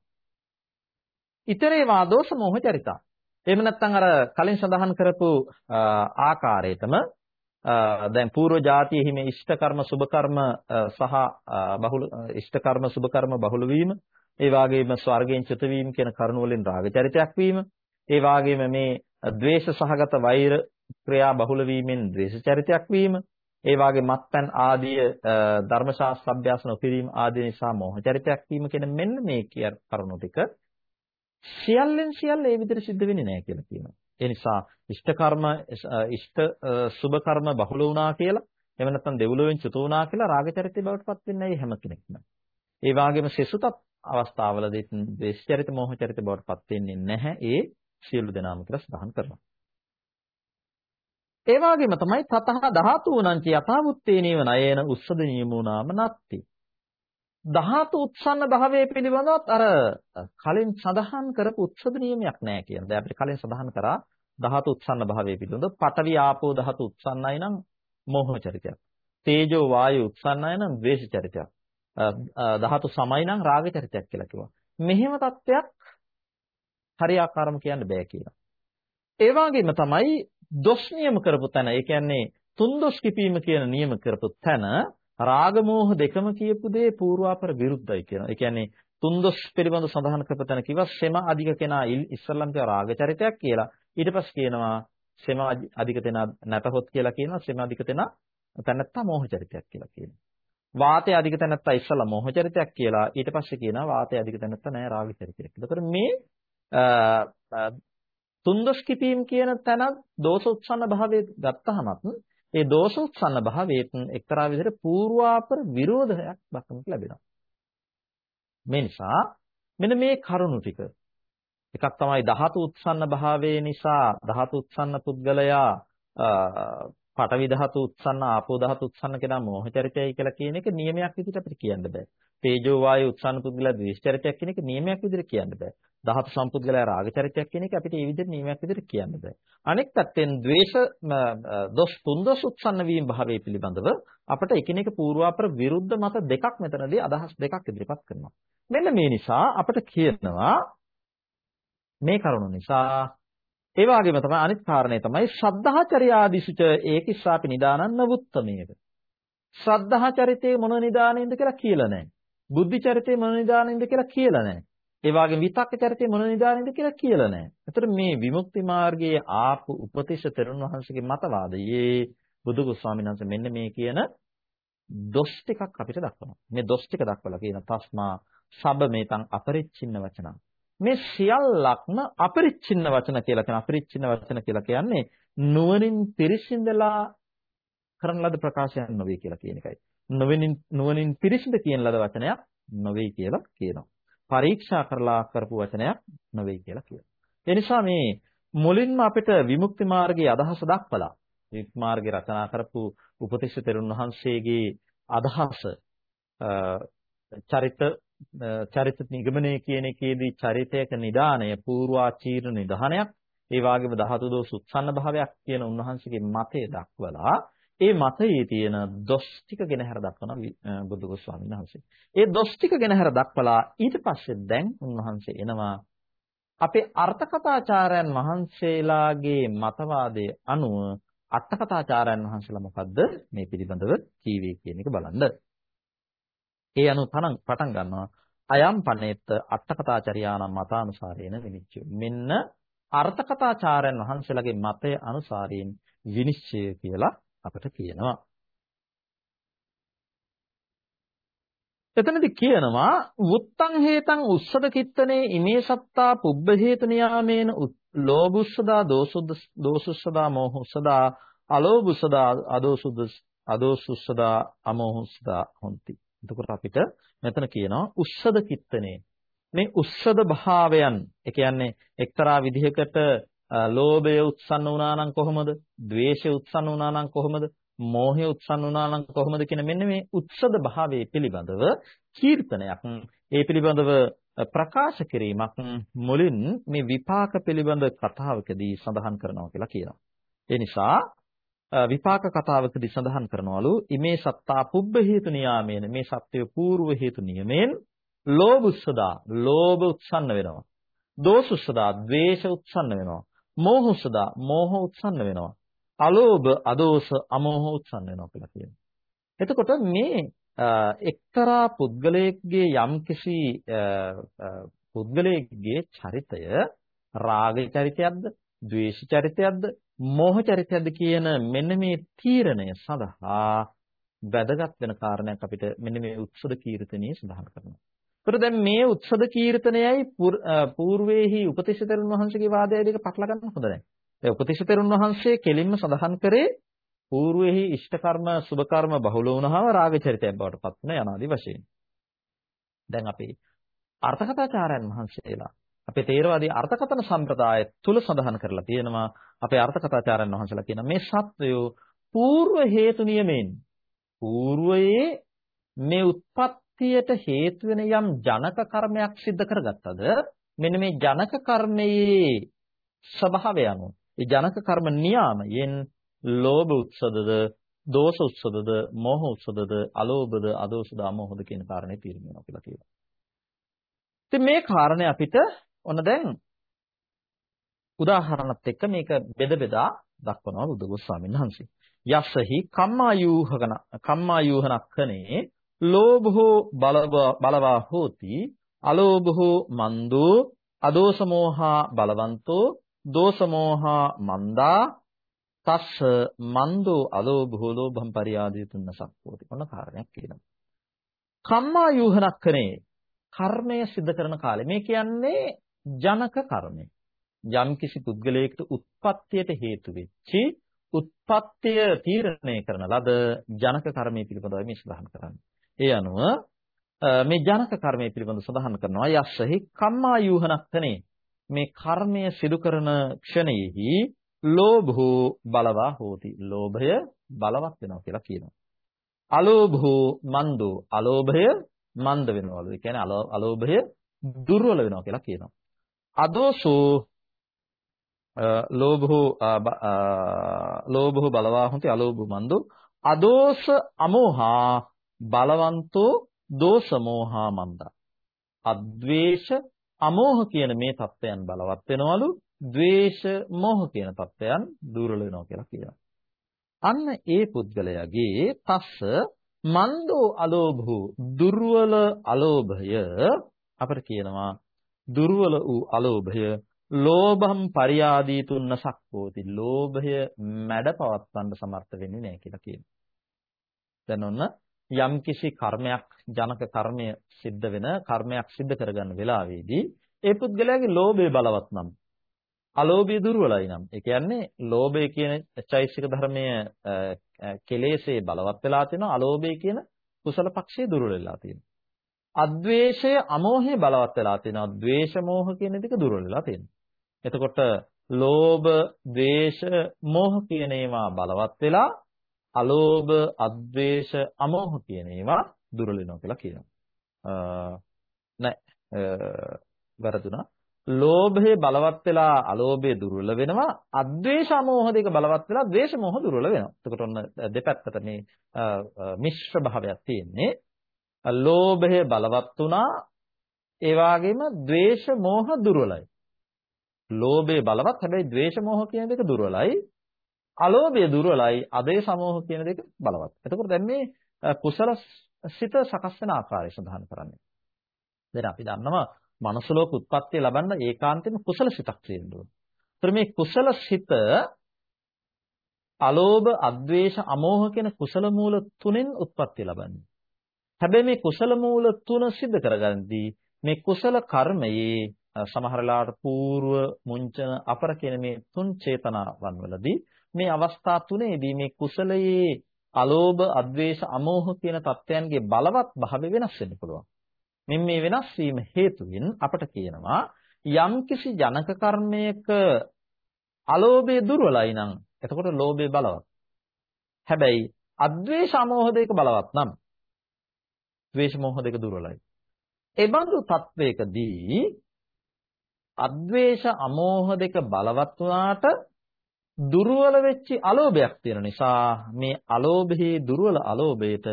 S1: ඊතරේ වාදෝස මොහ චරිතා. එහෙම නැත්නම් අර කලින් සඳහන් කරපු ආකාරයටම දැන් පූර්ව જાතියෙ හිමේ ඉෂ්ඨ කර්ම සුභ කර්ම සහ බහුල ඉෂ්ඨ කර්ම සුභ කර්ම බහුල වීම ඒ වගේම ස්වර්ගයෙන් චුත වීම කියන කරුණ වලින් රාග චරිතයක් වීම ඒ වගේම මේ ද්වේෂ සහගත වෛර ක්‍රියා බහුල වීමෙන් ද්වේෂ චරිතයක් වීම ඒ වගේ මත්පැන් ආදී ධර්ම ශාස්ත්‍ර අභ්‍යාස නොකිරීම ආදී නිසා මෝහ චරිතයක් වීම කියන මෙන්න මේ කරුණු ටික සියල්ලෙන් සියල්ල ඒ විදිහට සිද්ධ වෙන්නේ නැහැ කියලා කියනවා. ඒ නිසා ඉෂ්ට කර්ම ඉෂ්ට සුබ කර්ම බහුල වුණා කියලා එහෙම නැත්නම් දෙව්ලොවෙන් චුත වුණා කියලා රාග චරිතය බවට පත් වෙන්නේ නැහැ හැම කෙනෙක්ම. ඒ වගේම සෙසුතත් අවස්ථාවලදී ද්වේෂ චරිත මෝහ චරිත බවට පත් වෙන්නේ නැහැ. ඒ සියලු දෙනාම කියලා සඳහන් කරනවා. ඒ වගේම තමයි තතහ ධාතු උනංච යථාවුත්තේ නේව නයේන උස්සද නියමුනාම නත්ති. ධාතු උත්සන්න භාවයේ පිළිබඳවත් අර කලින් සඳහන් කරපු උත්සද නියමයක් නැහැ කියන. දැන් අපිට කලින් සඳහන් කරා ධාතු උත්සන්න භාවයේ පිළිබඳව පඨවි ආපෝ ධාතු උත්සන්නයි නම් මෝහ චරිතයක්. තේජෝ වායු උත්සන්නයි නම් ද්වේෂ චරිතයක්. ධාතු සමයි නම් රාග චරිතයක් කියලා කිව්වා. මෙහෙම தත්වයක් හරියාකාරම කියන්න බෑ කියලා. ඒ වගේම තමයි දොස් නියම කරපු තැන. ඒ කියන්නේ තුන් දොස් කිපීම කියන නියම කරපු තැන රාග මෝහ දෙකම කියපු දේ පූර්වාපර විරුද්ධයි කියනවා. ඒ කියන්නේ තුන් දොස් පිළිබඳ සඳහන් කරපු තැන කිව්වා සෙම අධික කෙනා ඉස්සල්ලාම කියවා රාග චරිතයක් කියලා. ඊට පස්සේ කියනවා සෙම අධික තැන නැතහොත් කියලා කියනවා සෙම අධික තැන තැනත්තා මෝහ චරිතයක් කියලා කියනවා. වාතය අධික තැනත්තා ඉස්සලා මෝහ චරිතයක් කියලා ඊට පස්සේ කියනවා වාතය අධික තැනත්තා නෑ රාග චරිතයක්. ඒතකොට මේ තුන්දොස් කිපීම් කියන තැන දෝෂ උත්සන්න භාවයේ ගත්තහමත් ඒ දෝෂ උත්සන්න භාවයේත් එක්තරා විදිහට පූර්වාපර විරෝධයක් දක්නට ලැබෙනවා. මේ නිසා මෙන්න මේ කරුණු ටික එකක් තමයි ධාතු උත්සන්න භාවයේ නිසා ධාතු උත්සන්න පුද්ගලයා පඨවි ධාතු උත්සන්න ආපෝ ධාතු උත්සන්න කෙනා මෝහ චරිතයයි කියලා කියන එක නියමයක් විදිහට අපිට කියන්න බෑ. තේජෝ වායු උත්සන්න පුද්ගලයා ද්වේෂ චරිතයක් කියන එක නියමයක් විදිහට කියන්න බෑ. ධාතු සම්පුද්ගලයා රාග චරිතයක් කියන එක අපිට මේ විදිහට නියමයක් විදිහට කියන්න බෑ. අනෙක් පැත්තෙන් ද්වේෂ දොස් තුන් දොස් උත්සන්න වීම භාවයේ පිළිබඳව අපිට එකිනෙක පූර්වාපර විරුද්ධ මත දෙකක් මෙතනදී අදහස් දෙකක් ඉදිරිපත් කරනවා. මෙන්න මේ නිසා අපිට කියනවා මේ කරුණ නිසා ඒ වගේම තමයි අනිත් කාරණේ තමයි ශ්‍රද්ධාචර්යාදිසුච ඒකිස්සාපි නිදානං නවුත්තමේව. ශ්‍රද්ධා චරිතයේ මොන නිදානෙන්ද කියලා කියලා නැහැ. බුද්ධි චරිතයේ මොන නිදානෙන්ද කියලා කියලා නැහැ. ඒ වගේම විතක්ක චරිතයේ මොන නිදානෙන්ද කියලා කියලා නැහැ. ඒතර මේ විමුක්ති මාර්ගයේ ආපු උපතිස්ස තෙරුන් වහන්සේගේ මතවාදයේ බුදුගු ස්වාමීන් වහන්සේ මෙන්න මේ කියන දොස් ටිකක් අපිට දක්වනවා. මේ දොස් ටික දක්වලා කියන තස්මා සබ මේතං අපරිච්ඡින්න වචනං. මේ සියල්ලක්ම අපරිච්ඡින්න වචන කියලා කියන අපරිච්ඡින්න වචන කියලා කියන්නේ නුවණින් පිරිසිඳලා කරන ලද ප්‍රකාශයක් නොවේ කියලා කියන එකයි. නුවණින් නුවණින් පිරිසිඳ කියන ලද වචනයක් නොවේ කියලා කියනවා. පරීක්ෂා කරලා කරපු වචනයක් නොවේ කියලා කියනවා. ඒ නිසා මේ මුලින්ම අපිට විමුක්ති මාර්ගයේ අදහස දක්වලා විමුක්ති මාර්ගය රචනා කරපු උපතිස්ස තෙරුන් වහන්සේගේ අදහස චරිත චරිත නිගමනය කියන එකේදී චරිතයක නිදානය පූර්වාචීර්ණ නිදානයක් ඒ වගේම ධාතු දෝෂ උත්සන්න භාවයක් කියන උන්වහන්සේගේ මතය දක්වලා ඒ මතයේ තියෙන දොස් ටික ගෙන හැර දක්වන බුදුගොස් ස්වාමීන් වහන්සේ. ඒ දොස් ටික ගෙන හැර දක්වලා ඊට පස්සේ දැන් උන්වහන්සේ එනවා අපේ අර්ථකථාචාර්යයන් වහන්සේලාගේ මතවාදයේ අනුව අට්ඨකථාචාර්යයන් වහන්සේලා මොකද්ද මේ පිළිබඳව කීවේ කියන එක බලන්න. ඒ අනුව පටන් ගන්නවා අයම් පනේත් අට්ඨකථාචාර්යානම් මතානුසාරේන විනිච්චය. මෙන්න අර්ථකථාචාර්යයන් වහන්සේලාගේ මතය අනුසාරයෙන් විනිශ්චය කියලා අපට කියනවා. එතනදි කියනවා වුත්තං හේතං උස්සද කිත්තනේ ඉමේ සත්තා පුබ්බ හේතු නියාමේන ලෝභුස්සදා දෝසුස්සදා මෝහුස්සදා අලෝභුස්සදා අදෝසුද්ද අදෝසුස්සදා අමෝහුස්සදා හොಂತಿ. එතකොට අපිට මෙතන කියනවා උස්සද කිත්තනේ මේ උස්සද භාවයන් ඒ කියන්නේ එක්තරා විදිහකට ලෝභය උත්සන්න වුණා නම් කොහොමද? ද්වේෂය උත්සන්න වුණා නම් කොහොමද? මෝහය උත්සන්න වුණා නම් කොහොමද කියන මෙන්න මේ උත්සද භාවයේ පිළිබඳව කීර්තනයක් ඒ පිළිබඳව ප්‍රකාශ කිරීමක් මුලින් මේ විපාක පිළිබඳ කතාවකදී සඳහන් කරනවා කියලා කියනවා. ඒ නිසා විපාක කතාවකදී සඳහන් කරනවලු ඉමේ සත්තා පුබ්බ හේතු නියාමයෙන් මේ සත්‍ය పూర్ව හේතු නියමයෙන් ලෝභුස්සදා ලෝභ උත්සන්න වෙනවා. දෝසුස්සදා ද්වේෂ උත්සන්න වෙනවා. මෝහසදා මෝහ උත්සන්න වෙනවා. අලෝභ අදෝස අමෝහ උත්සන්න වෙනවා කියලා කියනවා. එතකොට මේ එක්තරා පුද්ගලයෙක්ගේ යම්කිසි පුද්ගලයෙක්ගේ චරිතය රාග චරිතයක්ද ද්වේෂ චරිතයක්ද, මෝහ චරිතයක්ද කියන මෙන්න මේ තීරණය සඳහා වැදගත් වෙන කාරණයක් අපිට මෙන්න මේ උත්සද කීර්තනයේ සඳහන් කරනවා. ඒතර දැන් මේ උත්සද කීර්තනයයි పూర్වේහි උපතිෂ්ඨතරුන් වහන්සේගේ වාදයයි දෙක පටලා ගන්න හොඳ නැහැ. ඒ උපතිෂ්ඨතරුන් වහන්සේ කෙලින්ම සඳහන් කරේ పూర్වේහි ඉෂ්ඨ කර්ම සුභ කර්ම බහුල වුණාම රාග චරිතයක් බවට පත් වෙන යනාදී වශයෙන්. දැන් අපි අර්ථකථාචාර්යන් වහන්සේලා අපේ තේරවාදී අර්ථකථන සම්ප්‍රදාය තුල සඳහන් කරලා තියෙනවා අපේ අර්ථකථාචාර්යන් වහන්සේලා කියන මේ සත්වයෝ పూర్ව හේතු නියමෙන් పూర్වයේ මේ උත්පත් උත්පත්තියට හේතු වෙන යම් ජනක කර්මයක් සිද්ධ කරගත්තද මෙන්න මේ ජනක කර්මයේ ස්වභාවය අනුව ඒ ජනක කර්ම නියාමයෙන් ලෝභ උත්සදද දෝෂ උත්සදද මෝහ උත්සදද අලෝභද අදෝෂද අමෝහද කියන කාරණේ තීරණය කියලා කියනවා. ඉතින් මේ කාරණේ අපිට ඔන්න දැන් උදාහරණත් එක්ක මේක බෙද බෙදා දක්වනවා බුදුගොස් ස්වාමීන් වහන්සේ. යස්සහි කම්මායූහකන කම්මායූහනක්ඛනේ ලෝභෝ බලවා හෝති අලෝභෝ මන්දෝ අදෝසමෝහා බලවන්තෝ දෝසමෝහා මන්දා තස්ස මන්දෝ අලෝභෝ ලෝභම් පරියාදීතුන්න සක්කෝති මොන කාරණයක් කියනවා කම්මායූහනක්ඛනේ කර්මය සිද්ධ කරන කාලේ. මේ කියන්නේ ජනක කර්මය. යම්කිසි පුද්ගලයෙකුට උත්පත්තියට හේතු වෙච්චි උත්පත්තිය තීරණය කරන ලද ජනක කර්මය පිළිබඳව මේ සඳහන් කරන්නේ. ඒ අනුව මේ ජනක කර්මය පිළිබඳව සඳහන් කරනවා යස්සහි කම්මායූහනක්තනේ මේ කර්මය සිදු කරන ක්ෂණයෙහි ලෝභෝ බලවා හෝති. ලෝභය බලවත් වෙනවා කියලා කියනවා. අලෝභෝ මන්දෝ අලෝභය මන්ද වෙනවලු. ඒ කියන්නේ අලෝභය දුර්වල වෙනවා කියලා කියනවා. අදෝසෝ ලෝභෝ ලෝභෝ බලවා හොති අලෝභෝ මන්දෝ අදෝස අමෝහා බලවන්තෝ දෝෂ මෝහා මන්දා අද්වේෂ අමෝහ කියන මේ தත්වයන් බලවත් වෙනවලු ද්වේෂ මෝහ කියන தත්වයන් දුර්වල වෙනවා කියලා කියනවා අන්න ඒ පුද්ගලයාගේ පස්ස මන්දෝ අලෝභෝ දුර්වල අලෝභය අපිට කියනවා දුර්වල වූ අලෝභය ලෝභම් පරියාදීතුන්න සක්කෝති. ලෝභය මැඩ පවත්වන්න සමර්ථ වෙන්නේ නැහැ කියලා කියනවා. දැන් ඔන්න යම්කිසි කර්මයක් ජනක කර්මය සිද්ධ වෙන කර්මයක් සිද්ධ කරගන්න වෙලාවේදී ඒ පුද්ගලයාගේ ලෝභය බලවත් නම් අලෝභය දුර්වලයි නම් ඒ කියන්නේ ලෝභය කියන චෛසික ධර්මය කෙලෙසේ බලවත් වෙලා තිනවා අලෝභය කියන කුසල පක්ෂයේ දුර්වල වෙලා තියෙනවා. අද්වේෂය අමෝහය බලවත් වෙලා තියෙනවා. ද්වේෂ මෝහ කියන දෙක දුර්වල වෙලා තියෙනවා. එතකොට ලෝභ, ද්වේෂ, මෝහ කියන ඒවා බලවත් වෙලා අලෝභ, අද්වේෂ, අමෝහ කියන ඒවා දුර්වල වෙනවා කියලා කියනවා. නෑ වැරදුනා. ලෝභය බලවත් වෙලා අලෝභය දුර්වල වෙනවා අද්වේෂ අමෝහ දෙක බලවත් වෙලා ද්වේෂ මෝහ දුර්වල වෙනවා. එතකොට ඔන්න දෙපැත්තට මේ මිශ්‍ර භාවයක් තියෙන්නේ. ලෝභය බලවත් වුණා ඒ වගේම ද්වේෂ මෝහ දුර්වලයි. ලෝභය බලවත් හැබැයි ද්වේෂ මෝහ කියන දෙක දුර්වලයි. අලෝභය දුර්වලයි, අදේශ මෝහ කියන දෙක බලවත්. එතකොට දැන් මේ කුසල සිත සකස් වෙන ආකාරය සඳහන් කරන්නේ. දැන් අපි දන්නවා මනසලෝක උත්පත්ති ලබන්න ඒකාන්තයෙන්ම කුසල සිතක් තියෙන්න ඕන. ඒතර මේ කුසල සිත අලෝභ, අද්වේෂ, අමෝහ කියන කුසල මූල තුනෙන් උත්පත්ති ලබන්නේ. හැබැයි මේ කුසල මූල තුන සිද්ධ කරගන්නදී මේ කුසල කර්මයේ සමහර වෙලාවට పూర్ව මුංචන අපර කියන මේ තුන් චේතනාවන් වලදී මේ අවස්ථා තුනේදී මේ කුසලයේ අලෝභ, අද්වේෂ, අමෝහ කියන தත්වයන්ගේ බලවත් භාවය වෙනස් වෙන්න පුළුවන්. මෙන්න මේ වෙනස් වීම හේතුවෙන් අපට කියනවා යම්කිසි ජනක කර්මයක අලෝභය දුර්වලයි නම් එතකොට ලෝභය බලවත්. හැබැයි අද්වේෂ අමෝහ දෙක බලවත් නම් ද්වේෂ මෝහ දෙක දුර්වලයි. ඒ බඳු තත්වයකදී අද්වේෂ අමෝහ දෙක බලවත් වුණාට දුර්වල වෙච්ච අලෝභයක් තියෙන නිසා මේ අලෝභයේ දුර්වල අලෝභයට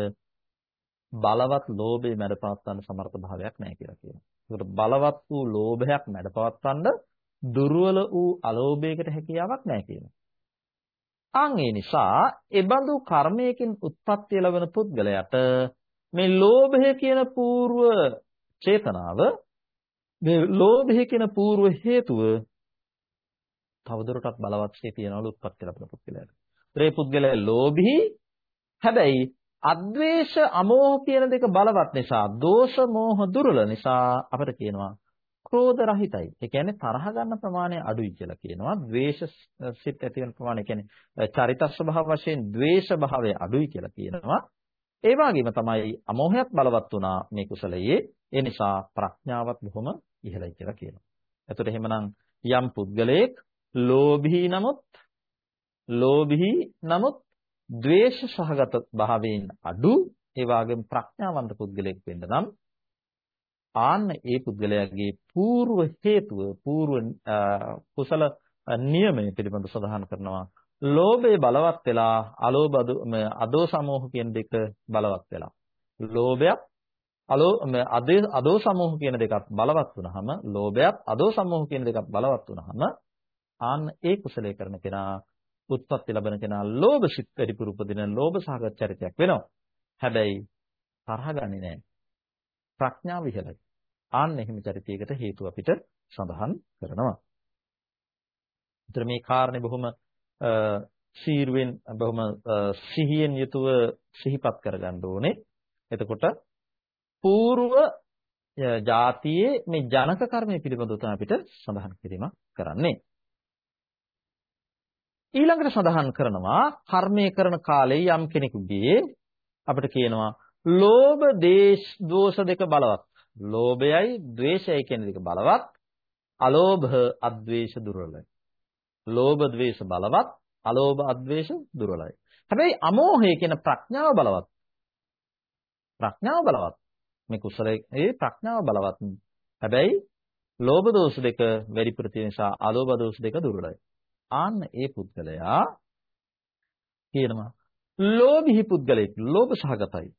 S1: බලවත් ලෝභය මැඩපවත්වන්න සමර්ථ භාවයක් නැහැ කියලා කියනවා. ඒකට බලවත් වූ ලෝභයක් මැඩපවත්වන්න දුර්වල වූ අලෝභයකට හැකියාවක් නැහැ කියනවා. අන් ඒ නිසා එබඳු කර්මයකින් උත්පත්ති ලැබෙන පුද්ගලයාට මේ ලෝභය කියන పూర్ව චේතනාව මේ ලෝභය කියන పూర్ව හේතුව තවදුරටත් බලවත්සේ තියනවලු උත්පත්ති ලැබෙන පුද්ගලයාට. ඒ පුද්ගලයා ලෝභී හැබැයි අද්වේෂ අමෝහ කියන දෙක බලවත් නිසා දෝෂ මෝහ දුර්වල නිසා අපිට කියනවා ක්‍රෝධ රහිතයි. ඒ කියන්නේ තරහ ගන්න ප්‍රමාණය අඩුයි කියලා කියනවා. ද්වේෂ සිත් ඇති වෙන ප්‍රමාණය කියන්නේ චරිත ස්වභාව වශයෙන් ද්වේෂ භාවය අඩුයි කියලා කියනවා. ඒ වගේම තමයි අමෝහයත් බලවත් වුණා මේ කුසලයේ. ඒ නිසා ප්‍රඥාවත් බොහොම ඉහළයි කියලා කියනවා. එතකොට එහෙමනම් යම් පුද්ගලයෙක් ලෝභී නමුත් ලෝභී නමුත් ද්වේෂ සහගත භාවයෙන් අඩු ඒ වගේම ප්‍රඥාවන්ත පුද්ගලයෙක් වෙන්න නම් ආන්න ඒ පුද්ගලයාගේ పూర్ව හේතුව పూర్ව කුසල නියමය පිළිබඳව සඳහන් කරනවා. ලෝභය බලවත් වෙලා අලෝභ අදෝ සමෝහ කියන දෙක බලවත් වෙලා. ලෝභයත් අලෝ අදෝ සමෝහ කියන දෙකත් බලවත් වුනහම ලෝභයත් අදෝ සමෝහ කියන දෙකත් බලවත් වුනහම ආන්න ඒ කුසලයේ කරන කෙනා උත්පත්ති ලැබෙන කෙනා ලෝභ සිත් පරිපූර්ණ උපදින ලෝභ සහගත චරිතයක් වෙනවා හැබැයි තරහ ගන්නේ නැහැ ප්‍රඥාව ඉහළයි ආන්න එහෙම චරිතයකට හේතු අපිට සඳහන් කරනවා. ඒතර මේ කාරණේ බොහොම ශීර්වෙන් බොහොම සිහියෙන් යුතුව සිහිපත් කරගන්න ඕනේ. එතකොට పూర్ව ජාතියේ මේ ජනක කර්මය පිළිබඳව තමයි අපිට සඳහන් කිරීමක් කරන්නේ. ඊළඟට සඳහන් කරනවා කර්මය කරන කාලේ යම් කෙනෙකුගේ අපිට කියනවා ලෝභ දේශ දෝෂ දෙක බලවත් ලෝභයයි ද්වේෂයයි කියන දෙක බලවත්. අලෝභ අද්වේෂ දුර්වලයි. ලෝභ ද්වේෂ බලවත්, අලෝභ අද්වේෂ දුර්වලයි. හැබැයි අමෝහය කියන ප්‍රඥාව බලවත්. ප්‍රඥාව බලවත්. මේ කුසලයේ ඒ ප්‍රඥාව බලවත්. හැබැයි ලෝභ දෝෂ දෙක වැඩිපුර තියෙන නිසා අලෝභ දෝෂ දෙක දුර්වලයි. ආන්න ඒ පුද්ගලයා කියනවා ලෝභී පුද්ගලෙක් ලෝභ සහගතයි.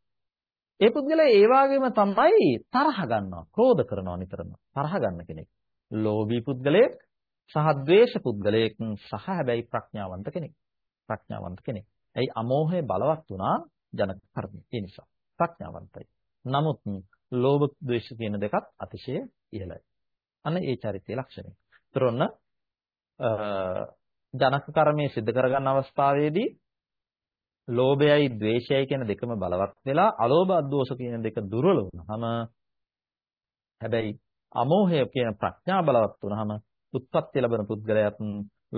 S1: ඒ පුද්ගලයා ඒ වගේම තමයි තරහ ගන්නවා, ක්‍රෝධ කරනවා නිතරම. තරහ ගන්න කෙනෙක්. ලෝභී පුද්ගලයෙක් සහ ද්වේෂ පුද්ගලයෙක් සහ හැබැයි ප්‍රඥාවන්ත කෙනෙක්. ප්‍රඥාවන්ත කෙනෙක්. ඇයි අමෝහය බලවත් වුණා ජනක කර්මය. ඒ නිසා ප්‍රඥාවන්තයි. නමුත් ලෝභ ද්වේෂ කියන දෙකත් අතිශය ඉහළයි. අන්න ඒ චරිතයේ ලක්ෂණය. ඒතර ඔන්න ජනක කර්මයේ සිද්ධ කරගන්න අවස්ථාවේදී ලෝභයයි ද්වේෂයයි කියන දෙකම බලවත් වෙලා අලෝභ අද්දෝෂ කියන දෙක දුර්වල වුණාම හැබැයි අමෝහය කියන ප්‍රඥා බලවත් වුණාම උත්පත්ති ලැබෙන පුද්ගලයාත්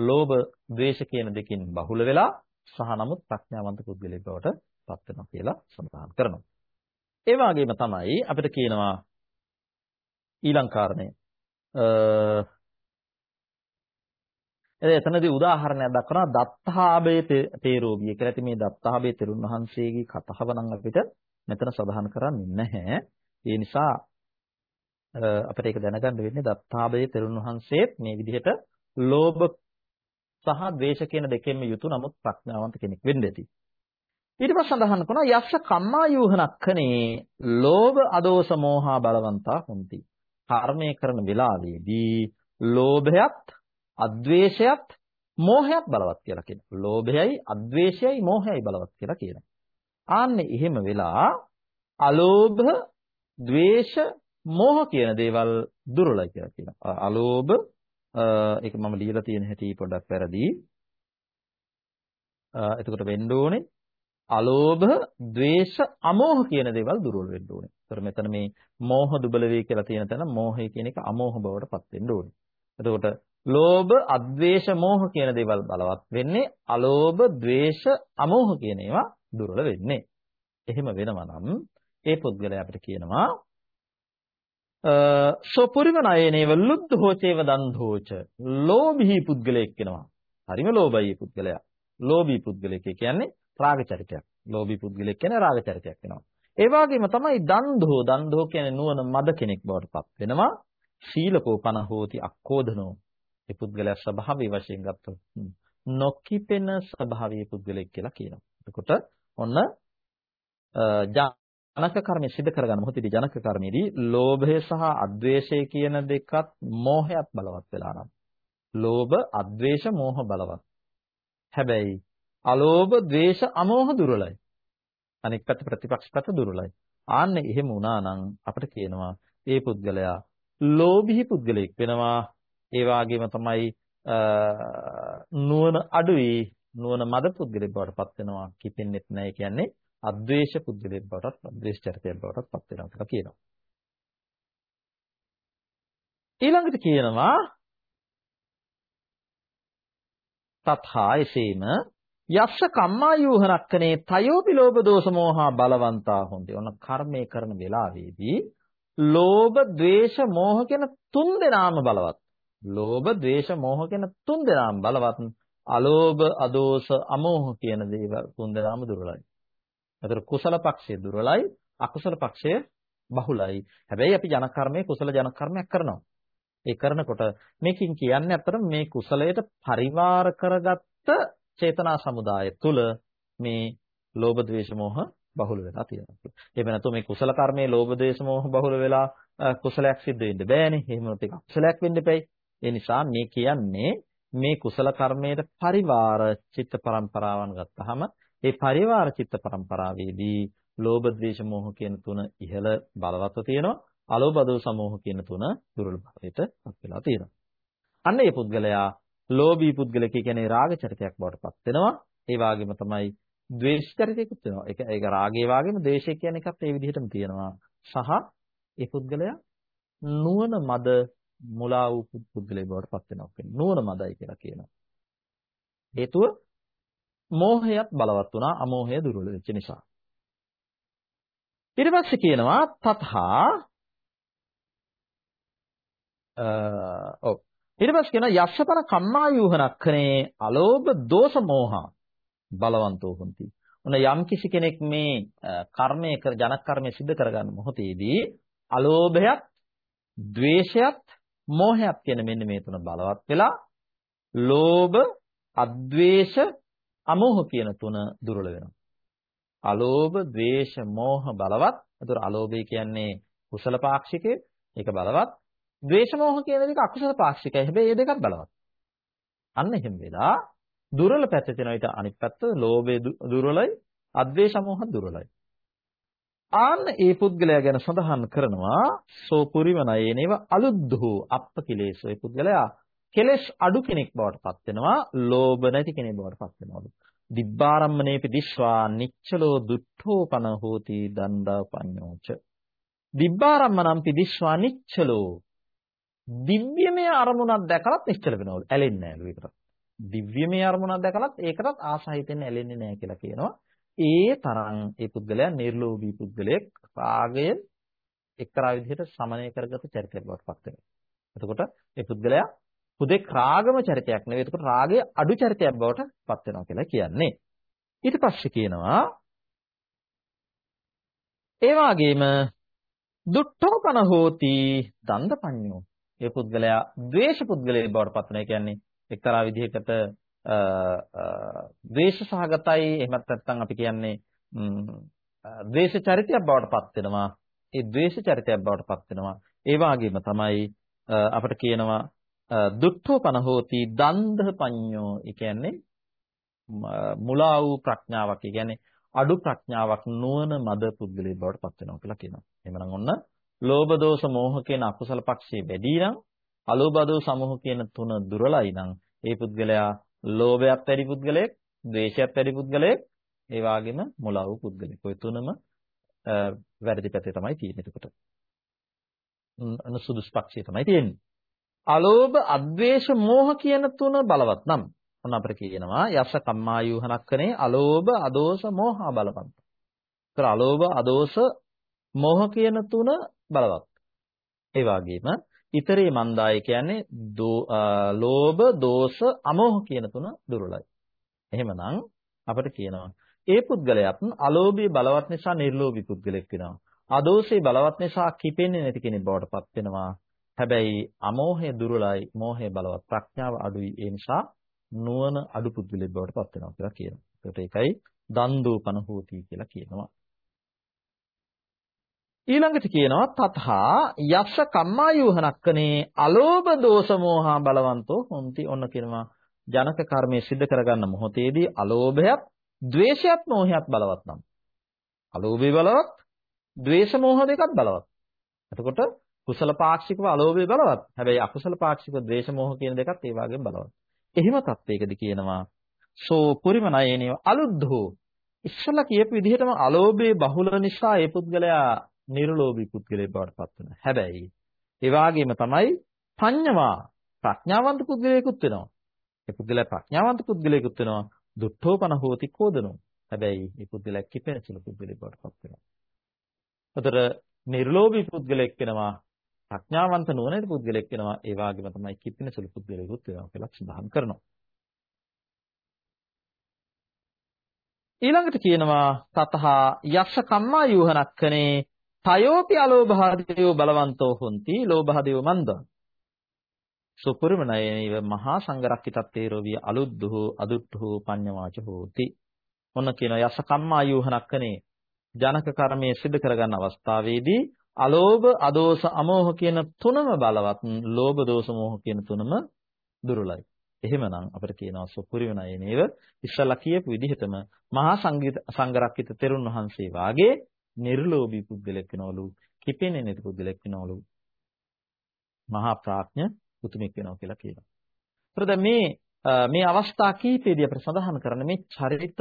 S1: ලෝභ ද්වේෂ කියන දෙකින් බහුල වෙලා සහ නමුත් ප්‍රඥාවන්ත පුද්ගලයෙක් බවට පත් වෙනවා කියලා සඳහන් කරනවා. ඒ වගේම තමයි අපිට කියනවා ඊළඟ කාරණේ එතනදී උදාහරණයක් දක්වනවා දත්තාභයේ තේරෝබිය කියලා. ඉතින් මේ දත්තාභයේ තෙරුන් වහන්සේගේ කතාව නම් අපිට මෙතන සඳහන් කරන්නේ නැහැ. ඒ නිසා අපිට ඒක දැනගන්න වෙන්නේ දත්තාභයේ තෙරුන් වහන්සේත් මේ විදිහට ලෝභ සහ ද්වේෂ කියන දෙකෙන්ම යුතු නමුත් ප්‍රඥාවන්ත කෙනෙක් වෙන්න ඇති. ඊට පස්සේ සඳහන් කරනවා යක්ෂ කම්මා යෝහනක්ඛනේ ලෝභ අදෝස මෝහා බලවන්තා හොಂತಿ. කර්මය කරන වෙලාවේදී ලෝභයත් අද්වේෂයත් මෝහයත් බලවත් කියලා කියනවා. ලෝභයයි අද්වේෂයයි මෝහයයි බලවත් කියලා කියනවා. ආන්නේ එහෙම වෙලා අලෝභ, ද්වේෂ, මෝහ කියන දේවල් දුර්වලයි කියලා කියනවා. අලෝභ ඒක මම ලියලා තියෙන හැටි පොඩ්ඩක් වැරදි. එතකොට වෙන්න ඕනේ අලෝභ, ද්වේෂ, අමෝහ කියන දේවල් දුර්වල වෙන්න ඕනේ. ඒතර මෙතන මේ මෝහ දුබල වේ කියලා තියෙන තැන මෝහය කියන එක අමෝහ බවට පත් වෙන්න ඕනේ. එතකොට ලෝභ, අද්වේෂ, මෝහ කියන දේවල් බලවත් වෙන්නේ අලෝභ, ද්වේෂ, අමෝහ කියන ඒවා දුර්වල වෙන්නේ. එහෙම වෙනවා නම් ඒ පුද්ගලයා අපිට කියනවා සොපුරිම නයනේව ලුද්ධෝචේව දන්ධෝච ලෝභී පුද්ගලයෙක් වෙනවා. හරිම ලෝභයි පුද්ගලයා. ලෝභී පුද්ගලයෙක් කියන්නේ රාග චරිතයක්. ලෝභී පුද්ගලයෙක් කියන්නේ රාග චරිතයක් වෙනවා. ඒ වගේම තමයි දන්ධෝ දන්ධෝ කියන්නේ නුවණ මද කෙනෙක් බවට පත් වෙනවා. සීලකෝ පන හෝති අක්කෝධනෝ ඒ පුද්ගලයා ස්වභාවයේ වශයෙන් ගත්තොත් නොකිපෙන ස්වභාවයේ පුද්ගලෙක් කියලා කියනවා. එතකොට ඔන්න ජනක කර්මය සිදු කරගන්න මොහොතේදී ජනක කර්මයේදී ලෝභය සහ අද්වේෂය කියන දෙකත් මෝහයත් බලවත් වෙලා නම්. ලෝභ, අද්වේෂ, මෝහ බලවත්. හැබැයි අලෝභ, ද්වේෂ, අමෝහ දුර්වලයි. අනෙක් පැත්ත ප්‍රතිපක්ෂ පැත්ත දුර්වලයි. ආන්නේ එහෙම වුණා නම් අපිට කියනවා ඒ පුද්ගලයා ලෝභී පුද්ගලෙක් වෙනවා ඒ වගේම තමයි නුවණ අඩුයි නුවණ මද පුද්ගලෙක් බවට පත් වෙනවා කිපෙන්නෙත් නැහැ කියන්නේ අද්වේෂ පුද්ගලෙක් බවටත් අද්වේෂ චරිතයක් බවටත් පත් වෙනවා කියලා කියනවා ඊළඟට කියනවා තත්හා එසේම යක්ෂ කම්මා යෝහනක්කනේ තයෝපි ලෝභ දෝෂ මෝහා බලවන්තා හොඳේ. ඔන්න කර්මය කරන වෙලාවේදී ලෝභ, ද්වේෂ, මෝහ කියන තුන් දෙනාම බලවත්. ලෝභ, ද්වේෂ, මෝහ කියන තුන් දෙනාම බලවත්. අලෝභ, අදෝෂ, අමෝහ කියන දේවල් තුන් දෙනාම දුර්වලයි. ඒතර කුසල පක්ෂය දුර්වලයි, අකුසල පක්ෂය බහුලයි. හැබැයි අපි ජන කර්මයේ කුසල ජන කර්මයක් කරනවා. ඒ කරනකොට මේකින් කියන්නේ අතර මේ කුසලයට පරිවාර කරගත්ත චේතනා සමුදාය තුල මේ ලෝභ ද්වේෂ මෝහ බහුල වෙලා තියෙනවා. එහෙම නැත්නම් මේ කුසල කර්මයේ ලෝභ ද්වේෂ මෝහ බහුල වෙලා කුසලයක් සිද්ධ වෙන්න බෑනේ. එහෙම නැත්නම් ඒක අකුසලයක් වෙන්න එපයි. ඒ නිසා මේ කියන්නේ මේ කුසල කර්මයේ පරිවාර චිත්ත පරම්පරාවන් ගත්තාම ඒ පරිවාර චිත්ත පරම්පරාවේදී ලෝභ ද්වේෂ මෝහ කියන තුන ඉහළ බලවත්ව තියෙනවා. අලෝභ දෝෂ සමෝහ කියන තුන දුර්වල භාවයට පත් වෙලා තියෙනවා. අන්න ඒ පුද්ගලයා ලෝභී පුද්ගලෙක් කියන්නේ රාග චරිතයක් බවට පත් වෙනවා. ඒ වගේම තමයි ද්වේෂ චරිතයකුත් වෙනවා. ඒක ඒක රාගයේ වගේම ද්වේෂය කියන එකත් ඒ විදිහටම තියෙනවා. සහ ඒ පුද්ගලයා නුවණ මද මුලා වූ පුද්ගලයෙක් බවට පත් වෙනවා කියන්නේ නුවණ මදයි කියලා කියනවා. හේතුව මෝහයත් බලවත් වුණා අමෝහය දුර්වල වෙච්ච නිසා. ඊට පස්සේ කියනවා තතහා ඔව් ඊට පස්සේ කියනවා යක්ෂපර කම්මායෝහනක්ඛනේ අලෝභ දෝෂ මෝහා බලවන්තෝ හොಂತಿ. ඔන්න යම් කිසි කෙනෙක් මේ කර්මය කර ජනක කර්මය සිද්ධ කරගන්න මොහොතේදී අලෝභයත් ද්වේෂයත් මෝහයත් කියන මෙන්න මේ තුන බලවත් වෙලා ලෝභ, අද්වේෂ, අමෝහ කියන තුන දුර්වල වෙනවා. අලෝභ, ద్వේෂ, මෝහ බලවත්. ඒතර අලෝභය කියන්නේ කුසල පාක්ෂිකය. ඒක බලවත්. ද්වේෂ මෝහ කියන දෙක අකුසල පාක්ෂිකයි. හැබැයි මේ දෙකත් බලවත්. අන්න එහෙම වෙලා දුර්වල පැත්ත තියෙනවා ඊට අනිත් පැත්ත ලෝභය දුර්වලයි, අද්වේෂ මෝහ දුර්වලයි. ආන්න ඒ පුද්ගලයා ගැන සඳහන් කරනවා සෝ පුරිවනයේනේව අලුද්ධු අප්පකිලේශ ඒ පුද්ගලයා කෙලෙස් අඩු කෙනෙක් බවට පත් වෙනවා ලෝභ නැති කෙනෙක් බවට පත් වෙනවලු දිබ්බාරම්මනේපි දිස්වා නිච්චලෝ දුට්ඨෝ පන හෝති දණ්ඩා පඤ්ඤෝච දිබ්බාරම්මනම් පිදිස්වා නිච්චලෝ දිව්‍යමය අරමුණක් දැකලත් නිශ්චල වෙනවලු. ඇලෙන්නේ නැහැලු ඒකට. දිව්‍යමය අරමුණක් දැකලත් ඒකටත් ආසහිතෙන් ඇලෙන්නේ නැහැ කියලා කියනවා. ඒ තරම් ඒ පුද්ගලයා නිර්ලෝභී පුද්ගලයෙක් රාගය එක්තරා විදිහට සමනය කරගත චරිතයක් බවට පත් වෙනවා. එතකොට ඒ පුද්ගලයා හුදෙක් රාගම චරිතයක් නෙවෙයි. එතකොට රාගය අඩු චරිතයක් බවට පත් වෙනවා කියලා කියන්නේ. ඊට පස්සේ කියනවා ඒ වගේම දුට්ඨෝපන හෝති දන්දපඤ්ඤෝ ඒ පුද්ගලයා ද්වේෂ පුද්ගලයෙක් බවට පත් වෙනවා. ඒ කියන්නේ එක්තරා විදිහකට ද්වේෂ සහගතයි එහෙමත් නැත්නම් අපි කියන්නේ ද්වේෂ චරිතයක් බවට පත් වෙනවා. ඒ ද්වේෂ චරිතයක් බවට පත් වෙනවා. ඒ වගේම තමයි අපිට කියනවා දුක්ඛෝපන හෝති දන්ධ පඤ්ඤෝ. ඒ කියන්නේ මුලා වූ ප්‍රඥාවක්. ඒ කියන්නේ අඩු ප්‍රඥාවක් නුවණ මද පුද්ගලයෙක් බවට පත් වෙනවා කියලා කියනවා. එහෙමනම් ඔන්න ලෝභ දෝෂ මෝහ කියන අකුසල පක්ෂයේ වැඩි නම් අලෝභ දෝෂ සමෝහ කියන තුන දුරලයි නම් ඒ පුද්ගලයා ලෝභයත් වැඩි පුද්ගලයෙක්, ද්වේෂයත් වැඩි පුද්ගලයෙක්, ඒ වගේම මුලා වූ පුද්ගලයෙක්. ඔය තුනම වැරදි පැත්තේ තමයි තියෙන්නේ එතකොට. අනුසුදුසු පක්ෂයේ තමයි තියෙන්නේ. අලෝභ, අද්වේෂ, මෝහ කියන තුන බලවත් නම් ඔන්න අපිට කියනවා යස කම්මායුහනක්කනේ අලෝභ, අදෝෂ, මෝහ බලවත්. ඒතර අලෝභ, අදෝෂ, මෝහ කියන තුන බලවත්. ඒ වගේම ඉතරේ මන්දාය කියන්නේ ලෝභ, දෝෂ, අමෝහ කියන තුන දුර්වලයි. එහෙමනම් අපිට කියනවා ඒ පුද්ගලයාත් අලෝභී බලවත් නිසා නිර්ලෝභී පුද්ගලෙක් වෙනවා. අදෝෂේ බලවත් නිසා කිපෙන්නේ නැති කෙනෙක් බවට පත් වෙනවා. හැබැයි අමෝහය දුර්වලයි, මෝහය බලවත්, ප්‍රඥාව අඩුයි. ඒ නිසා නුවණ අඩු පුද්ගලෙක් බවට පත් වෙනවා කියලා කියනවා. ඒකට ඒකයි දන් දූපන හෝති කියලා කියනවා. ඊළඟට කියනවා තතහා යක්ෂ කම්මායෝහනක්කනේ අලෝභ දෝෂ මෝහා බලවන්තෝ හොಂತಿ ඔන්න කියනවා ජනක කර්මයේ සිද්ධ කරගන්න මොහොතේදී අලෝභයත් ද්වේෂයත් මෝහයත් බලවත් නම් අලෝභය බලවත් ද්වේෂ මෝහ දෙකත් බලවත් එතකොට කුසල පාක්ෂිකව අලෝභය බලවත්. හැබැයි අකුසල පාක්ෂිකව ද්වේෂ මෝහ කියන දෙකත් ඒ වගේම බලවත්. එහෙම තත්වයකදී කියනවා සෝ පුරිමනයේනිව අලුද්ධෝ ඉස්සලා කියපු විදිහටම අලෝභයේ බහුල නිසා ඒ පුද්ගලයා නිර්ලෝභී පුද්ගලයෙක් බවට පත් වෙනවා. හැබැයි ඒ වගේම තමයි පඤ්ඤවා ප්‍රඥාවන්ත පුද්ගලයෙකුත් වෙනවා. ඒ පුද්ගලයා ප්‍රඥාවන්ත පුද්ගලයෙකුත් වෙනවා. දුට්ඨෝපන හෝති කෝදනෝ. හැබැයි මේ පුද්ගලයා කිපෙන සුළු පුද්ගලයෙක් බවට පත් වෙනවා. උතර නිර්ලෝභී පුද්ගලයෙක් වෙනවා. ප්‍රඥාවන්ත නොවන පුද්ගලයෙක් වෙනවා. ඒ වගේම තමයි කිපෙන සුළු පුද්ගලයෙකුත් වෙනවා කියලා සඳහන් කරනවා. ඊළඟට කියනවා තතහා යක්ෂ කම්මා යෝහනක්කනේ තයෝපි අලෝභාදීයෝ බලවන්තෝ හොಂತಿ ලෝභාදීයෝ මන්දං? සුපුරිමනයේව මහා සංගරක්කිතත්තේරෝ විය අලුද්ධු අදුට්ඨු පඤ්ඤවාච හෝති. ඔන්න කියන යස කම්මා යෝහනක්කනේ ජනක කර්මයේ සිදු කරගන්න අවස්ථාවේදී අලෝභ අදෝස අමෝහ කියන තුනම බලවත් ලෝභ දෝස මෝහ කියන තුනම දුර්වලයි. එහෙමනම් අපිට කියනවා සුපුරිමනයේනේව ඉස්සලා කියපු විදිහටම මහා සංගරක්කිත තෙරුන් වහන්සේ වාගේ නිර්ලෝභී පුද්ගලෙක් වෙනවලු කිපෙන්නේ නැති පුද්ගලෙක් වෙනවලු මහා ප්‍රඥ උතුමෙක් වෙනවා කියලා කියනවා. ඒතර මේ මේ අවස්ථා කීපෙදී අපිට සඳහන් කරන මේ චරිත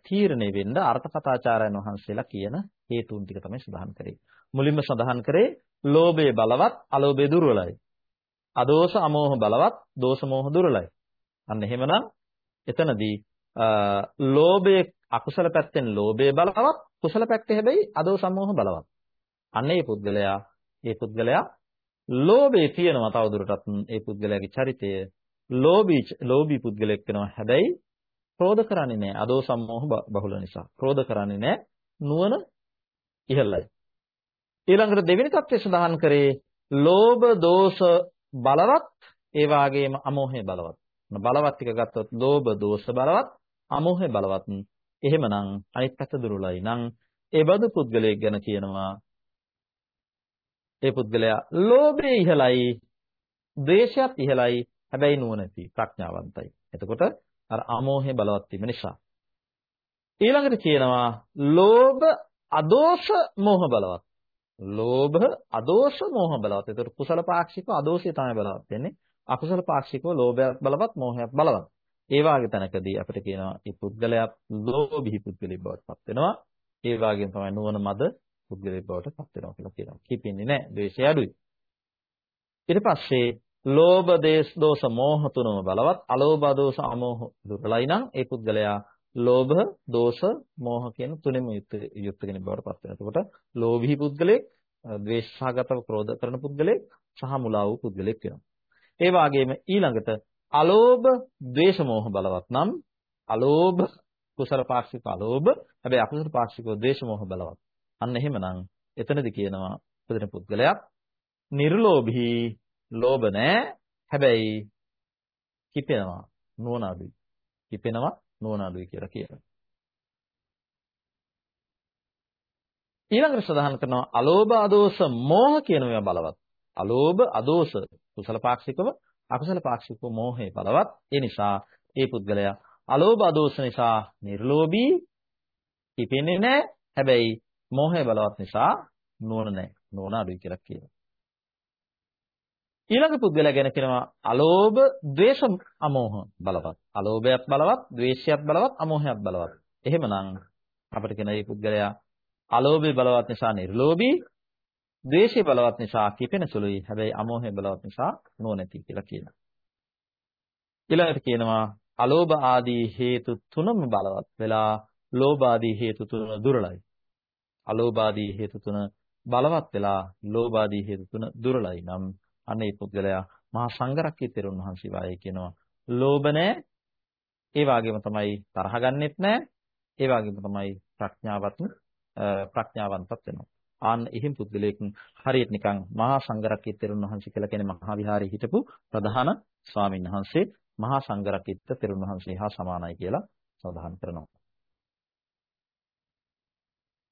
S1: තීරණය වෙන්න අර්ථකථාචාර්යයන් වහන්සේලා කියන හේතුන් ටික තමයි සඳහන් කරේ. මුලින්ම සඳහන් කරේ ලෝභය බලවත්, අලෝභය දුර්වලයි. අදෝස අමෝහ බලවත්, දෝස මෝහ දුර්වලයි. අන්න එහෙමනම් එතනදී ලෝභයේ අකුසල පැත්තෙන් ලෝභය බලවත්, කුසල පැත්තේ හැබැයි අදෝස අමෝහ බලවත්. අන්න ඒ පුද්ගලයා, ඒ පුද්ගලයා ලෝභය තියෙනවා තවදුරටත් ඒ පුද්ගලයාගේ චරිතය ලෝභී ලෝභී පුද්ගලෙක් වෙනවා. හැබැයි ක්‍රෝධ කරන්නේ නැහැ. අදෝ සම්මෝහ බහුල නිසා. ක්‍රෝධ කරන්නේ නැහැ. නුවණ ඉහළයි. ඊළඟට දෙවෙනි தත්ත්වය සඳහන් කරේ ලෝභ දෝෂ බලවත් ඒ වගේම අමෝහය බලවත්. බලවත් ටික ගත්තොත් ලෝභ දෝෂ බලවත් අමෝහය බලවත්. එහෙමනම් අනිත් පැත්ත දුර්වලයි. නම් ඒ බඳු පුද්ගලයෙක් ගැන කියනවා ඒ පුද්ගලයා ලෝභය ඉහළයි, ද්වේෂයත් ඉහළයි, හැබැයි නුවණැති, ප්‍රඥාවන්තයි. එතකොට අර අමෝහය බලවත් වීම නිසා. ඊළඟට කියනවා ලෝභ අදෝෂ මෝහ බලවත්. ලෝභ අදෝෂ මෝහ බලවත්. එතකොට කුසල පාක්ෂිකව අදෝෂය තමයි බලවත් වෙන්නේ. අකුසල පාක්ෂිකව ලෝභයත් බලවත් මෝහයත් බලවත්. ඒ වාගේ තැනකදී අපිට කියනවා මේ පුද්ගලයා ලෝභී පුද්ගලෙක් බවට පත් වෙනවා. ඒ වාගේම තමයි නුවණ මද පුද්ගලයෙක් බවට පත් වෙනවා කියලා කියනවා. කිපෙන්නේ නැහැ. ද්වේෂය අඩුයි. ඊට පස්සේ ලෝභ දේශ දෝෂ මෝහ තුනම බලවත් අලෝභ දෝෂ අමෝහ දුර්වලයි නම් ඒ පුද්ගලයා ලෝභ දෝෂ මෝහ කියන තුනෙම යුක්ත කෙනෙක් බවට පත් වෙනවා. එතකොට ලෝභී පුද්ගලෙක්, ද්වේෂසහගතව ක්‍රෝධ කරන පුද්ගලෙක් සහ මුලා වූ පුද්ගලෙක් වෙනවා. ඒ වගේම ඊළඟට අලෝභ ද්වේෂ මෝහ බලවත් නම් අලෝභ කුසල පාක්ෂික අලෝභ හැබැයි අකුසල පාක්ෂිකව ද්වේෂ මෝහ බලවත්. අන්න එහෙමනම් එතනදි කියනවා උපදින පුද්ගලයා නිර්ලෝභී ලෝභ නැහැ හැබැයි කිපෙනවා නුවණ අඩුයි කිපෙනවා නුවණ අඩුයි කියලා කියනවා. ඊළඟට සඳහන් කරනවා අලෝභ අදෝස මෝහ කියන ඒවා බලවත්. අලෝභ අදෝස කුසල පාක්ෂිකව අකුසල පාක්ෂිකව මෝහය බලවත් ඒ නිසා ඒ පුද්ගලයා අලෝභ අදෝස නිසා නිර්ලෝභී කිපෙන්නේ නැහැ හැබැයි මෝහය බලවත් නිසා නුවණ නැහැ. නුවණ අඩුයි කියලා කියනවා. ඊළඟ පුද්ගලයා ගැන කියනවා අලෝභ, ද්වේෂ, අමෝහ බලවත්. අලෝභයත් බලවත්, ද්වේෂයත් බලවත්, අමෝහයත් බලවත්. එහෙමනම් අපිට කියන මේ පුද්ගලයා අලෝභය බලවත් නිසා නිර්ලෝභී, ද්වේෂය බලවත් නිසා කිපෙන සුළුයි. හැබැයි අමෝහය බලවත් නිසා නොනැති කියලා කියනවා. ඊළඟට කියනවා අලෝභ ආදී හේතු තුනම බලවත් වෙලා ලෝභ ආදී හේතු තුන දුර්ලභයි. අලෝභාදී හේතු තුන බලවත් වෙලා ලෝභාදී හේතු තුන දුර්ලයි නම් අනේ පුද්ගලයා මහා සංඝරක්කී තෙරුන් වහන්සේ වායේ කියනවා ලෝභ නැහැ ඒ වගේම තමයි තරහ ගන්නෙත් නැහැ ඒ වගේම තමයි ප්‍රඥාවත් ප්‍රඥාවන්තත් වෙනවා ආන්න එහෙම පුද්ගලයෙක් හරියට නිකන් මහා සංඝරක්කී තෙරුන් වහන්සේ කියලා කියන්නේ මහා විහාරයේ හිටපු ප්‍රධාන ස්වාමීන් වහන්සේ මහා සංඝරක්කිත තෙරුන් වහන්සේ හා සමානයි කියලා සඳහන් කරනවා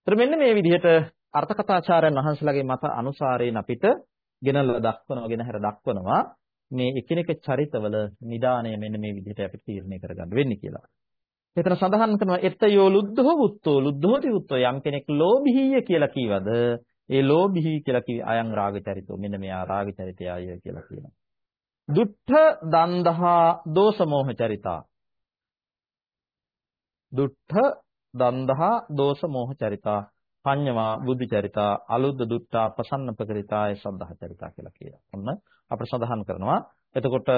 S1: ඒතර මෙන්න මේ විදිහට අර්ථකථාචාර්යන් වහන්සේලාගේ මත අනුසාරයෙන් අපිට ගෙනල්ලා දක්වනවා ගෙන හැර දක්වනවා මේ එකිනෙක චරිතවල නිදාණය මෙන්න මේ විදිහට අපිට තීරණය කරගන්න වෙන්නේ කියලා. එතන සඳහන් කරනවා එත්තයෝ ලුද්ධෝ වුත්තෝ ලුද්ධෝති වුත්තෝ යම් කෙනෙක් ලෝභීය කියලා කීවද ඒ ලෝභී කියලා කිව්වේ අයං රාග චරිතෝ. මෙන්න මෙයා රාග චරිතයය කියලා කියනවා. දුට්ඨ දන්දහා දෝෂ මෝහ චරිතා. දුට්ඨ දන්දහා දෝෂ මෝහ චරිතා. පඤ්ඤවා බුද්ධ චරිතා අලුද්ද දුට්ඨා ප්‍රසන්න ප්‍රකරිතාය සද්ධා චරිතා කියලා කියනවා. ඔන්න අපිට සඳහන් කරනවා. එතකොට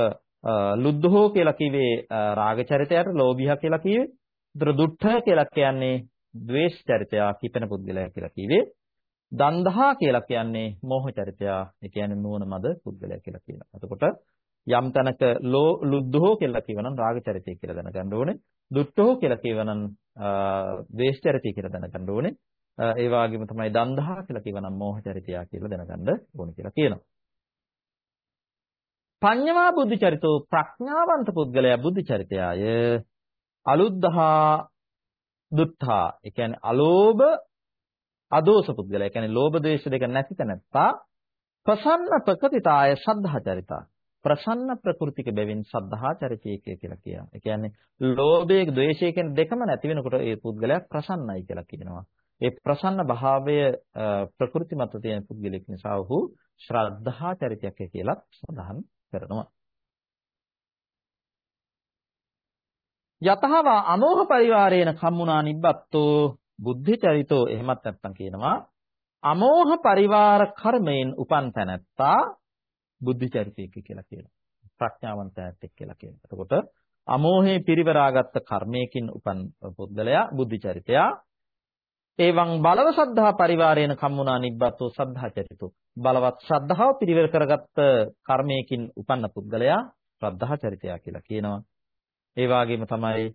S1: ලුද්ධෝ කියලා කිව්වේ රාග චරිතයට ලෝභියා කියලා කිව්වේ. ඒතර දුට්ඨ කියලා කියන්නේ ද්වේෂ චරිතය කිපෙන පුද්ගලයා කියලා කිව්වේ. දන්දහා කියලා කියන්නේ මෝහ චරිතය. ඒ කියන්නේ නුවණ මද පුද්ගලයා කියලා කියනවා. එතකොට යම් තැනක ලෝ ලුද්ධෝ කියලා කියවනම් රාග චරිතය කියලා දැනගන්න ඕනේ. දුට්ඨෝ කියලා කියවනම් ද්වේෂ චරිතය කියලා දැනගන්න ඕනේ. ඒ වගේම තමයි දන්දහා කියලා කියවනම් මෝහ චරිතය කියලා දැනගන්න ඕනේ කියලා කියනවා. පඤ්ඤමා බුද්ධ චරිතෝ ප්‍රඥාවන්ත පුද්ගලයා බුද්ධ චරිතයය අලුද්ධහා දුත්තා ඒ කියන්නේ අලෝභ අදෝස පුද්ගලයා ඒ කියන්නේ ලෝභ ද්වේෂ දෙක නැති තැනත්තා ප්‍රසන්න ප්‍රකෘතිතාය සද්ධා චරිතා ප්‍රසන්න ප්‍රകൃතික බැවින් සද්ධා චරිතයක කියලා කියනවා. ඒ කියන්නේ ලෝභයේ ද්වේෂයේ කියන දෙකම නැති වෙනකොට ඒ පුද්ගලයා ප්‍රසන්නයි කියලා කියනවා. ඒ ප්‍රසන්න භාවය ප්‍රകൃති මත තියෙන පුද්ගලෙක් නිසා ඔහු ශ්‍රද්ධා චරිතයක් කියලා සඳහන් කරනවා. යතහවා අමෝහ පරිවාරේන කම්මුණා නිබ්බත්තෝ බුද්ධ චරිතෝ එහෙමත් නැත්නම් කියනවා අමෝහ පරිවාර කර්මයෙන් උපන් තැනැත්තා බුද්ධ චරිතයක කියලා කියනවා. ප්‍රඥාවන්තයෙක් කියලා කියනවා. එතකොට අමෝහේ පිරිවරාගත් කර්මයකින් උපන් පුද්ගලයා බුද්ධ චරිතයා එවං බලව සද්ධා පරිවාරේන කම්මුණා නිබ්බත්තෝ සද්ධා චරිතෝ බලවත් ශ්‍රද්ධාව පිරිවෙර කරගත්ත කර්මයකින් උපන්න පුද්ගලයා ශ්‍රද්ධා චරිතයා කියලා කියනවා. ඒ වගේම තමයි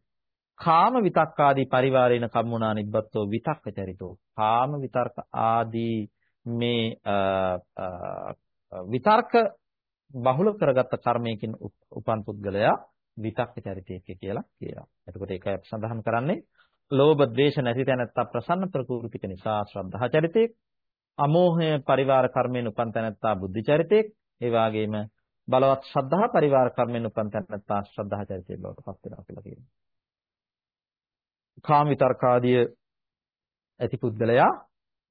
S1: කාම විතක්ක ආදී පරිවාරේන කම්මුණා නිබ්බත්තෝ විතක්ක චරිතෝ. කාම විතර්ක ආදී මේ විතර්ක බහුල කරගත්ත කර්මයකින් උපන් පුද්ගලයා විතක්ක චරිතයක කියලා කියනවා. එතකොට ඒක සඳහන් කරන්නේ ලෝභ ද්වේෂ නැති තැනත්තා ප්‍රසන්න ප්‍රකෘතික නිසා ශ්‍රද්ධා චරිතයක්. අමෝහය පරිවාර කර්මයෙන් උපන් තැනත්තා බුද්ධ චරිතයක්. ඒ වගේම බලවත් ශ්‍රද්ධා පරිවාර කර්මෙන් උපන් තැනත්තා ශ්‍රද්ධා චරිතය බවට පත් වෙනවා කියලා කියනවා. කාම විතර්කාදිය ඇති පුද්ගලයා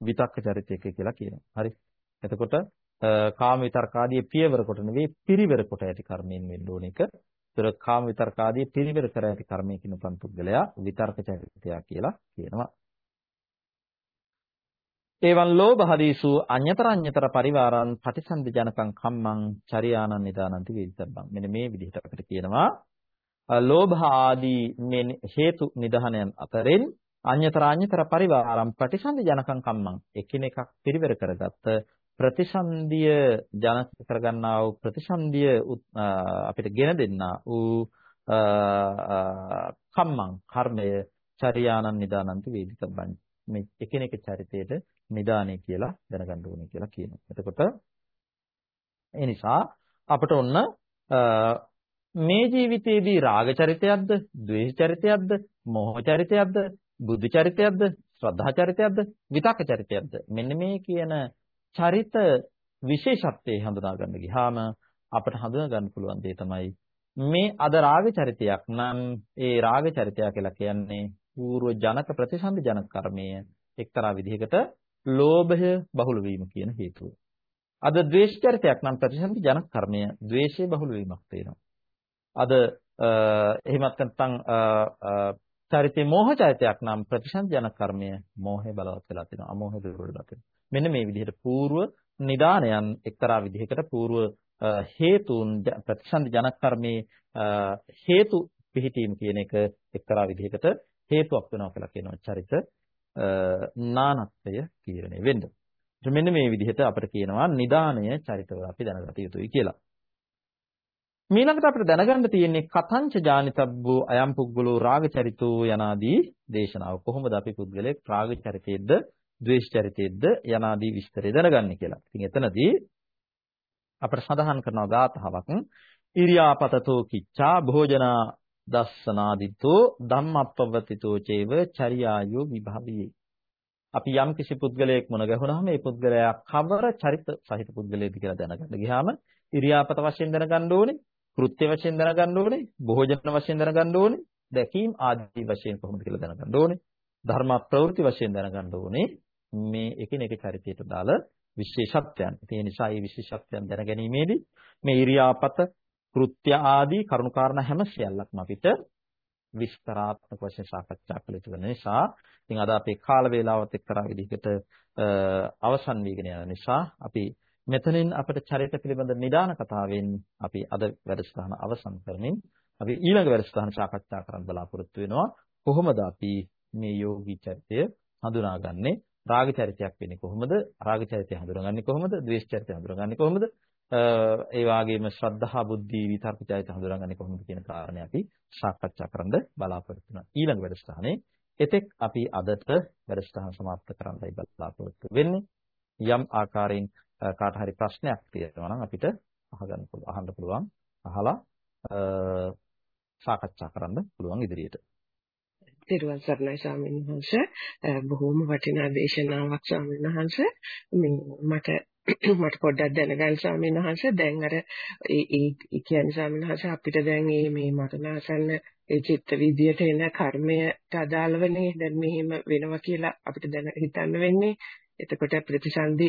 S1: විතක්ක චරිතයක කියලා කියනවා. හරි. එතකොට කාම විතර්කාදිය පියවර කොට නෙවෙයි පිරිවර කොට ඇති කර්මයෙන් වෙන්න ඕන එක. ඒතර කාම විතර්කාදිය පිරිවර කර ඇති කර්මයකින් උපන් පුද්ගලයා විතර්ක චරිතය කියලා කියනවා. එවන් ලෝභහදීසු අඤ්‍යතර අඤ්‍යතර පරිවාරං පටිසන්ධි ජනකං කම්මං චරියානං නිදානන්ති වේදිතබ්බං මෙන්න මේ විදිහට අපිට කියනවා ලෝභ ආදී මේ හේතු නිදහනයන් අතරින් අඤ්‍යතර අඤ්‍යතර පරිවාරං පටිසන්ධි ජනකං කම්මං එකිනෙකක් පිරිවර කරගත්ත ප්‍රතිසන්දිය ජනක කරගන්නා වූ ප්‍රතිසන්දිය අපිට ගෙන දෙන්නා වූ කම්මං කර්මය චරියානං නිදානන්ති වේදිතබ්බං මේ එකිනෙක චරිතයට නිදානේ කියලා දැනගන්න ඕනේ කියලා කියනවා. එතකොට ඒ නිසා අපට ඔන්න මේ ජීවිතයේදී රාග චරිතයක්ද, ද්වේෂ චරිතයක්ද, මෝහ චරිතයක්ද, බුද්ධ චරිතයක්ද, ශ්‍රද්ධා චරිතයක්ද, විතක්ක චරිතයක්ද මෙන්න මේ කියන චරිත විශේෂත්වයේ හඳුනා ගන්න ගියාම අපට හඳුනා ගන්න පුළුවන් දේ තමයි මේ අද රාග චරිතයක් නම් ඒ රාග චරිතය කියලා කියන්නේ పూర్ව ජනක ප්‍රතිසන්දි ජනක කර්මය එක්තරා විදිහකට ලෝභය බහුල වීම කියන හේතුව. අද ද්වේෂ චරිතයක් නම් ප්‍රතිසන්දි ජනක කර්මය ද්වේෂයේ බහුල වීමක් තියෙනවා. අද එහෙමත් නැත්නම් චරිතේ මෝහ චරිතයක් නම් ප්‍රතිසන්දි ජනක කර්මය මෝහය බලවත් වෙලා තියෙනවා. අමෝහය දුර්වලලා තියෙනවා. මෙන්න මේ විදිහට పూర్ව නිදානයන් එක්තරා විදිහකට పూర్ව හේතුන් ප්‍රතිසන්දි ජනක කර්මයේ හේතු පිහිටීම කියන එක එක්තරා විදිහකට හේතුවක් වෙනවා කියලා කියනවා චරිත නානත්වය තීරණය වෙන්න. මෙන්න මේ විදිහට අපිට කියනවා නිදානය චරිතවල අපි දැනගත යුතුයි කියලා. මීළඟට අපිට දැනගන්න තියෙන්නේ කතංච ජානිතබ්බෝ අයම් පුද්ගලෝ රාග චරිතෝ යනාදී දේශනාව. කොහොමද අපි පුද්ගලෙක් රාග චරිතයේද, ද්වේෂ චරිතයේද යනාදී විස්තරය දැනගන්නේ කියලා. ඉතින් එතනදී අපිට සඳහන් කරනවා ගාථාවක් ඉරියාපතතෝ කිච්ඡා භෝජනා දස්සනාදිතෝ ධම්මප්පවතිතෝ චේව චරියායෝ විභවී අපි යම් කිසි පුද්ගලයෙක් මුණ ගැහුනහම ඒ පුද්ගලයා කවර චරිත සහිත පුද්ගලයෙක්ද කියලා දැනගන්න ගියාම ඉරියාපත වශයෙන් දැනගන්න ඕනේ කෘත්‍ය වශයෙන් දැනගන්න ඕනේ භෝජන වශයෙන් දැනගන්න ඕනේ දැකීම් ආදී වශයෙන් කොහොමද කියලා දැනගන්න ඕනේ ධර්ම ප්‍රවෘත්ති වශයෙන් දැනගන්න ඕනේ මේ එකිනෙක චරිතයට දාල විශේෂත්වයන්. ඒ නිසා මේ විශේෂත්වයන් දැනගැනීමේදී මේ ඉරියාපත, කෘත්‍ය ආදී කරුණාකාරණ හැම සියල්ලක්ම අපිට විස්තරාත්මක වශයෙන් සාකච්ඡා කළ යුතු වෙන නිසා ඉතින් අද අපේ කාල වේලාවත් එක්තරා විදිහකට අවසන් වීගෙන යන නිසා අපි මෙතනින් අපිට චරිත පිළිබඳ නිදාන කතාවෙන් අපි අද වැඩසටහන අවසන් කරමින් අපි ඊළඟ වැඩසටහන සාකච්ඡා කරන්න බලාපොරොත්තු වෙනවා. කොහොමද අපි මේ යෝගී චරිතය හඳුනාගන්නේ? රාග චරිතයක් වෙන්නේ කොහොමද? රාග චරිතය හඳුනාගන්නේ කොහොමද? ද්වේෂ චරිතය හඳුනාගන්නේ කොහොමද? ඒ වගේම ශ්‍රද්ධා බුද්ධි විතර්ක චෛත හඳුනාගන්නේ කොහොමද කියන කාරණේ අපි සාකච්ඡා කරන්න බලාපොරොත්තු වෙනවා. ඊළඟ වැඩසටහනේ එතෙක් අපි අදට වැඩසටහන સમાප්ත කරන්නයි බලාපොරොත්තු වෙන්නේ. යම් ආකාරයෙන් කාට හරි ප්‍රශ්නයක් තියෙනවා නම් අපිට අහගන්න පුළුවන් අහන්න පුළුවන් අහලා සාකච්ඡා කරන්න පුළුවන් ඉදිරියට.
S2: තෙරුවන් සරණයි ස්වාමීන් වහන්සේ බොහෝම වටිනා දේශනාවක් ස්වාමීන් වහන්සේ මට මට පොඩ්ඩක් දැනගන්න ස්වාමීන් වහන්සේ. දැන් අර ඒ ඒ කියන්නේ ස්වාමීන් වහන්සේ අපිට දැන් මේ මේ මරණාසන්න ඒ චිත්ත විදියට එන කර්මයට අදාළවනේ දැන් මෙහෙම වෙනවා කියලා අපිට දැන හිතන්න වෙන්නේ. එතකොට ප්‍රතිසන්දි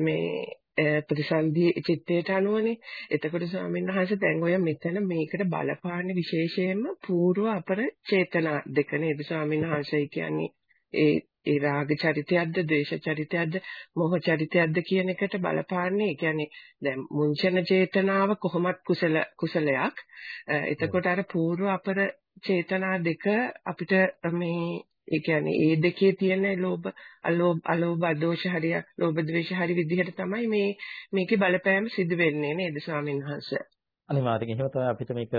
S2: මේ ප්‍රතිසන්දි චිත්තයට අනුවනේ එතකොට ස්වාමීන් වහන්සේ දැන් ඔය මෙතන මේකට බලපාන විශේෂයෙන්ම పూర్ව අපර චේතනා දෙක නේද ස්වාමීන් වහන්සේ? කියන්නේ ඒ ඒ රාග චරිතයක්ද, ද්වේෂ චරිතයක්ද, මොහ චරිතයක්ද කියන එකට බලපාන්නේ. ඒ කියන්නේ දැන් මුංචන චේතනාව කොහොමත් කුසල කුසලයක්. එතකොට අර పూర్ව අපර චේතනා දෙක අපිට මේ ඒ කියන්නේ ඒ දෙකේ තියෙන ලෝභ අලෝභ අලෝභ දෝෂ හරිය ලෝභ ද්වේෂ හරි විදිහට තමයි මේ මේකේ බලපෑම සිදු වෙන්නේ නේද ස්වාමීන් වහන්සේ
S1: අනිවාර්යයෙන් එහෙම තමයි අපිට මේක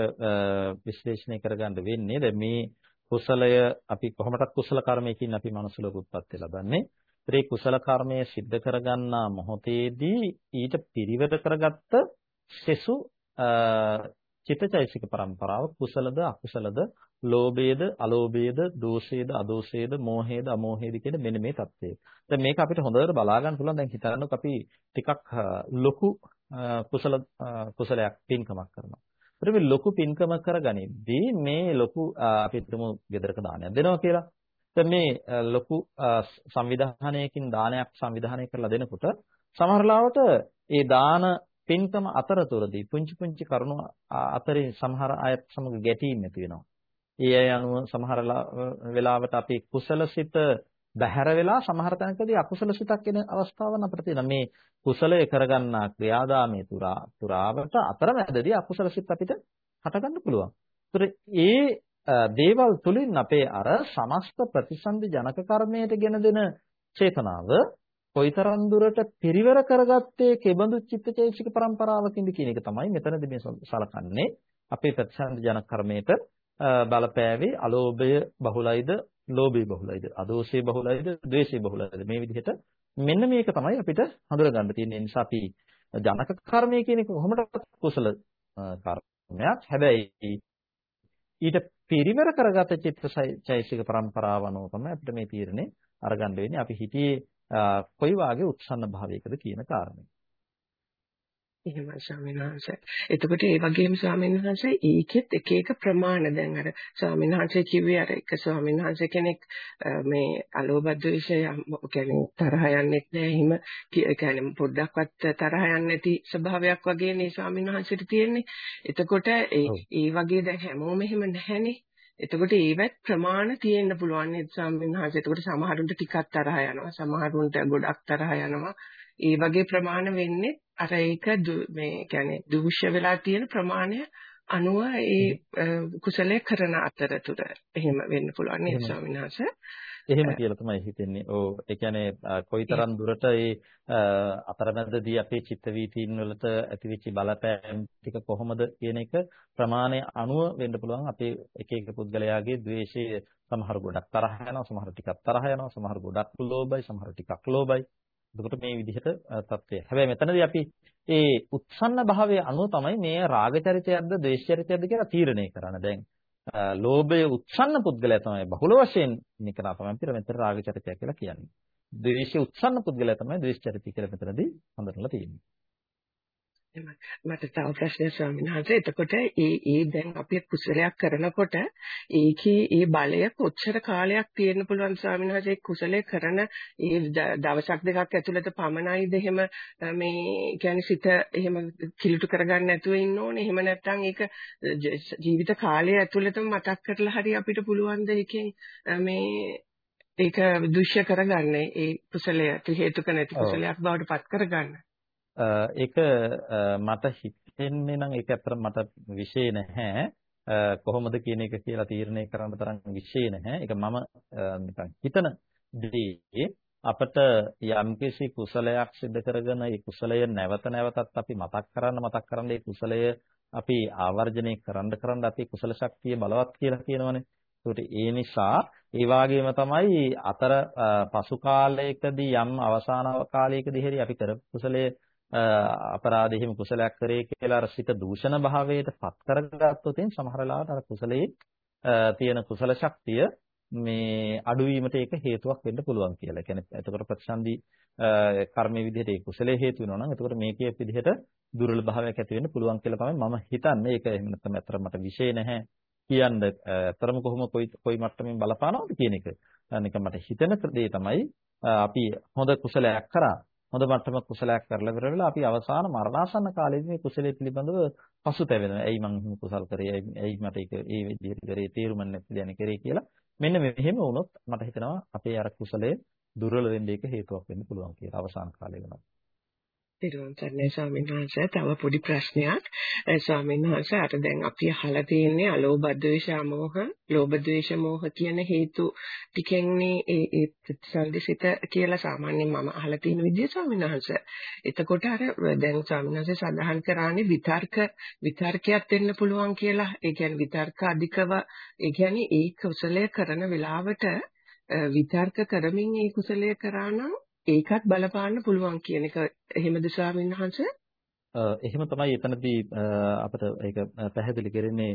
S1: විශ්ලේෂණය කරගන්න වෙන්නේ දැන් මේ කුසලය අපි කොහොමදක් කුසල කර්මයකින් අපි මනුස්ස ලෝක උත්පත්ති ලබන්නේ. ඒ කුසල කර්මය સિદ્ધ කරගන්නා මොහොතේදී ඊට පිරිවැද කරගත්ත සෙසු චිත්තචෛසික પરම්පරාව කුසලද අකුසලද ලෝභයේද අලෝභයේද දෝෂයේද අදෝෂයේද මෝහයේද අමෝහයේද කියන මෙන්න මේ தත්ත්වය. දැන් මේක අපිට හොඳට බලා ගන්න පුළුවන් දැන් හිතන්නකො අපි ටිකක් ලොකු කුසල කුසලයක් පින්කමක් කරනවා. ඒත් මේ ලොකු පින්කම කරගනිද්දී මේ ලොකු අපි හිතමු ගෙදරක දානයක් දෙනවා කියලා. දැන් මේ ලොකු සංවිධානයකින් දානයක් සංවිධානය කරලා දෙනකොට සමහර ලාවට ඒ දාන පින්කම අතරතුරදී පුංචි පුංචි කරුණු අතරින් සමහර අයත් සමග ගැටීම් ඇති වෙනවා. ඒ අය අනුව සමහර වෙලාවට අපි කුසලසිත බැහැර වෙලා සමහර තැනකදී අකුසල සිතක් එන අවස්ථාවන් අපිට තියෙනවා. මේ කුසලය කරගන්නා ක්‍රියාදාමයේ තුරා තුරාවට අතරමැදදී අකුසල සිත් අපිට හටගන්න පුළුවන්. ඒතර ඒ දේවල් තුලින් අපේ අර සමස්ත ප්‍රතිසන්දි ජනක කර්මයට ගෙන දෙන චේතනාව කොයිතරම් දුරට පිරිවර කරගත්තේ කෙබඳු චිත්තචෛතසික પરම්පරාවකින්ද කියන එක තමයි මෙතනදී මේ සලකන්නේ අපේ ප්‍රතිසන්දි ජනක කර්මයට බලපෑවේ අලෝභය බහුලයිද ලෝභය බහුලයිද? අදෝෂය බහුලයිද? ද්වේෂය බහුලයිද? මේ විදිහට මෙන්න මේක තමයි අපිට හඳුනගන්න තියෙන නිසා අපි ජනක කර්මය කියන එක කොහොමද කුසල කර්මයක්. හැබැයි ඊට පිරිවර කරගත චිත්තචෛසික પરම්පරාව අනුව තමයි අපිට මේ තීරණය අරගන්න වෙන්නේ. අපි හිතියේ කොයි වාගේ උත්සන්න භාවයකද කියන කාරණේ.
S2: එහෙමයි ස්වාමීන් වහන්සේ. එතකොට ඒ වගේම ස්වාමීන් වහන්සේ ඒකෙත් එක එක ප්‍රමාණ දැන් අර ස්වාමීන් වහන්සේ කිව්වේ අර එක ස්වාමීන් වහන්සේ කෙනෙක් මේ අලෝභ ද්වේෂය කියන්නේ තරහ යන්නෙත් නෑ හිම කියන්නේ පොඩ්ඩක්වත් තරහ යන්නේ නැති ස්වභාවයක් වගේ නේ ස්වාමීන් වහන්සේට තියෙන්නේ. එතකොට ඒ ඒ වගේ දැන් හැමෝම එහෙම නැහැනේ. එතකොට ඒවත් ප්‍රමාණ තියෙන්න පුළුවන් නේද ස්වාමීන් වහන්සේ. එතකොට සමහරුන්ට ටිකක් තරහ යනවා. සමහරුන්ට ගොඩක් තරහ යනවා. ඒ වගේ ප්‍රමාණ වෙන්නේ අර ඒක මේ කියන්නේ දූෂ්‍ය වෙලා තියෙන ප්‍රමාණය අනුව ඒ කුසලයේ කරන අතරතුර එහෙම වෙන්න පුළුවන් නේද ස්වාමීන් වහන්සේ
S1: එහෙම කියලා තමයි හිතෙන්නේ. ඔව් ඒ කියන්නේ කොයිතරම් දුරට ඒ අතරමැදදී අපේ චිත්ත වීතීන් වලට ඇතිවෙච්ච බලපෑම් ටික කොහොමද කියන එක ප්‍රමාණය අනුව වෙන්න පුළුවන්. අපේ එක එක පුද්ගලයාගේ ද්වේෂය සමහර ගොඩක් තරහ යනවා, සමහර ටිකක් තරහ යනවා, සමහර ගොඩක් ලෝභයි, සමහර ටිකක් ලෝභයි. එතකොට මේ විදිහට தත්ත්වය. හැබැයි මෙතනදී අපි ඒ උත්සන්න භාවයේ අනුව තමයි මේ රාග චරිතයක්ද ද්වේෂ චරිතයක්ද කියලා තීරණය කරන්න. දැන් ලෝභය උත්සන්න පුද්ගලයා තමයි බහුල වශයෙන් නිකනා තමයි අපිට මෙතන රාග චරිතය කියලා කියන්නේ. ද්වේෂය උත්සන්න පුද්ගලයා තමයි ද්වේෂ චරිතය කියලා මෙතනදී හඳුන්වලා තියෙන්නේ.
S2: මට තව ප්‍රශ්නයක් ස්වාමීන් වහන්සේ. එතකොට ඒ ඒ දැන් අපි කුසලයක් කරනකොට ඒකේ ඒ බලය කොච්චර කාලයක් තියෙන්න පුළුවන් ස්වාමීන් වහන්සේ කුසලයේ කරන ඒ දවසක් දෙකක් ඇතුළත පමණයිද එහෙම මේ කියන්නේ සිත එහෙම කිලුට කරගන්න නැතුව ඉන්න ඕනේ. එහෙම නැත්නම් ඒක ජීවිත කාලය ඇතුළතම මතක් කරලා හරි අපිට පුළුවන් ද ඒකෙන් මේ ඒක දුෂ්‍ය කරගන්නේ ඒ කුසලය හේතුක නැති කුසලයක් බවට පත් කරගන්න.
S1: ඒක මට හිතෙන්නේ නම් ඒක ඇත්තට මට විශේෂ නැහැ. කොහොමද කියන එක කියලා තීරණය කරන්න තරම් විශේෂ නැහැ. ඒක මම නිකන් හිතන දේ අපට යම්කිසි කුසලයක් සිදු කරගෙන ඒ කුසලය නැවත නැවතත් අපි මතක් කරන්න මතක් කරන්න ඒ කුසලය අපි ආවර්ජනය කරන්න කරන්න අපේ කුසල ශක්තිය බලවත් කියලා කියනවනේ. ඒකට ඒ නිසා ඒ වගේම තමයි අතර පසු කාලයකදී යම් අවසාන කාලයකදී හරි අපි කර කුසලයේ අපරාධ එහෙම කුසලයක් කරේ කියලා අර සිත දූෂණ භාවයට පත් කරගත්තොත් එන් සමහර ලාවට අර කුසලයේ තියෙන කුසල ශක්තිය මේ අඩුවීමට ඒක හේතුවක් වෙන්න පුළුවන් කියලා. කියන්නේ එතකොට ප්‍රතිසන්දි කර්මයේ විදිහට ඒ කුසලයේ හේතු වෙනවා නම් එතකොට මේකේ විදිහට දුර්වල භාවයක් ඇති වෙන්න පුළුවන් කියලා තමයි මම හිතන්නේ. ඒක එහෙම නැත්නම් අතර මට විශේෂ නැහැ කියන්න. අතරම කොහොම කොයි කොයි මට්ටමින් බලපානවද කියන එක. නිකන් මට හිතෙන දේ තමයි අපි හොඳ කුසලයක් කරා හොඳ මට්ටමක කුසලයක් කරලා ඉවර වෙලා අපි අවසාන මරණාසන්න කාලේදී මේ කුසලයේ පිළිබඳව පසුතැවෙනවා. ඇයි මං එහෙම කුසල් කරේ? ඇයි මට ඒක ඒ විදිහට කරේ තේරුම් නැති දැන කරේ කියලා. මෙන්න මෙහෙම වුණොත් මට හිතෙනවා අපේ අර කුසලයේ දුර්වල වෙන්න ඒක හේතුවක් වෙන්න පුළුවන් කියලා අවසාන කාලේ වෙනවා.
S2: තිරුවන් සරණයි ස්වාමීන් වහන්සේ තව පොඩි ප්‍රශ්නයක්. ස්වාමීන් වහන්සේ අර දැන් අපි අහලා තියෙන්නේ අලෝභ ද්වේෂ අමෝහ ලෝභ ද්වේෂ මෝහ කියන හේතු ටිකෙන්නේ ඒ ඒ ප්‍රතිසන්දිසිත කියලා සාමාන්‍යයෙන් මම අහලා තියෙන විදිය ස්වාමීන් වහන්සේ. එතකොට අර දැන් ස්වාමීන් වහන්සේ සඳහන් කරානේ විතර්ක විතර්කයක් වෙන්න පුළුවන් කියලා. ඒ කියන්නේ විතර්ක අධිකව ඒ කියන්නේ ඒ කුසලය කරන වෙලාවට විතර්ක කරමින් ඒ කුසලය කරා නම් ඒකත් බලපාන්න පුළුවන් කියන එක එහෙමද ස්වාමීන් වහන්සේ?
S1: එහෙම තමයි එතනදී අපිට ඒක පැහැදිලි කරන්නේ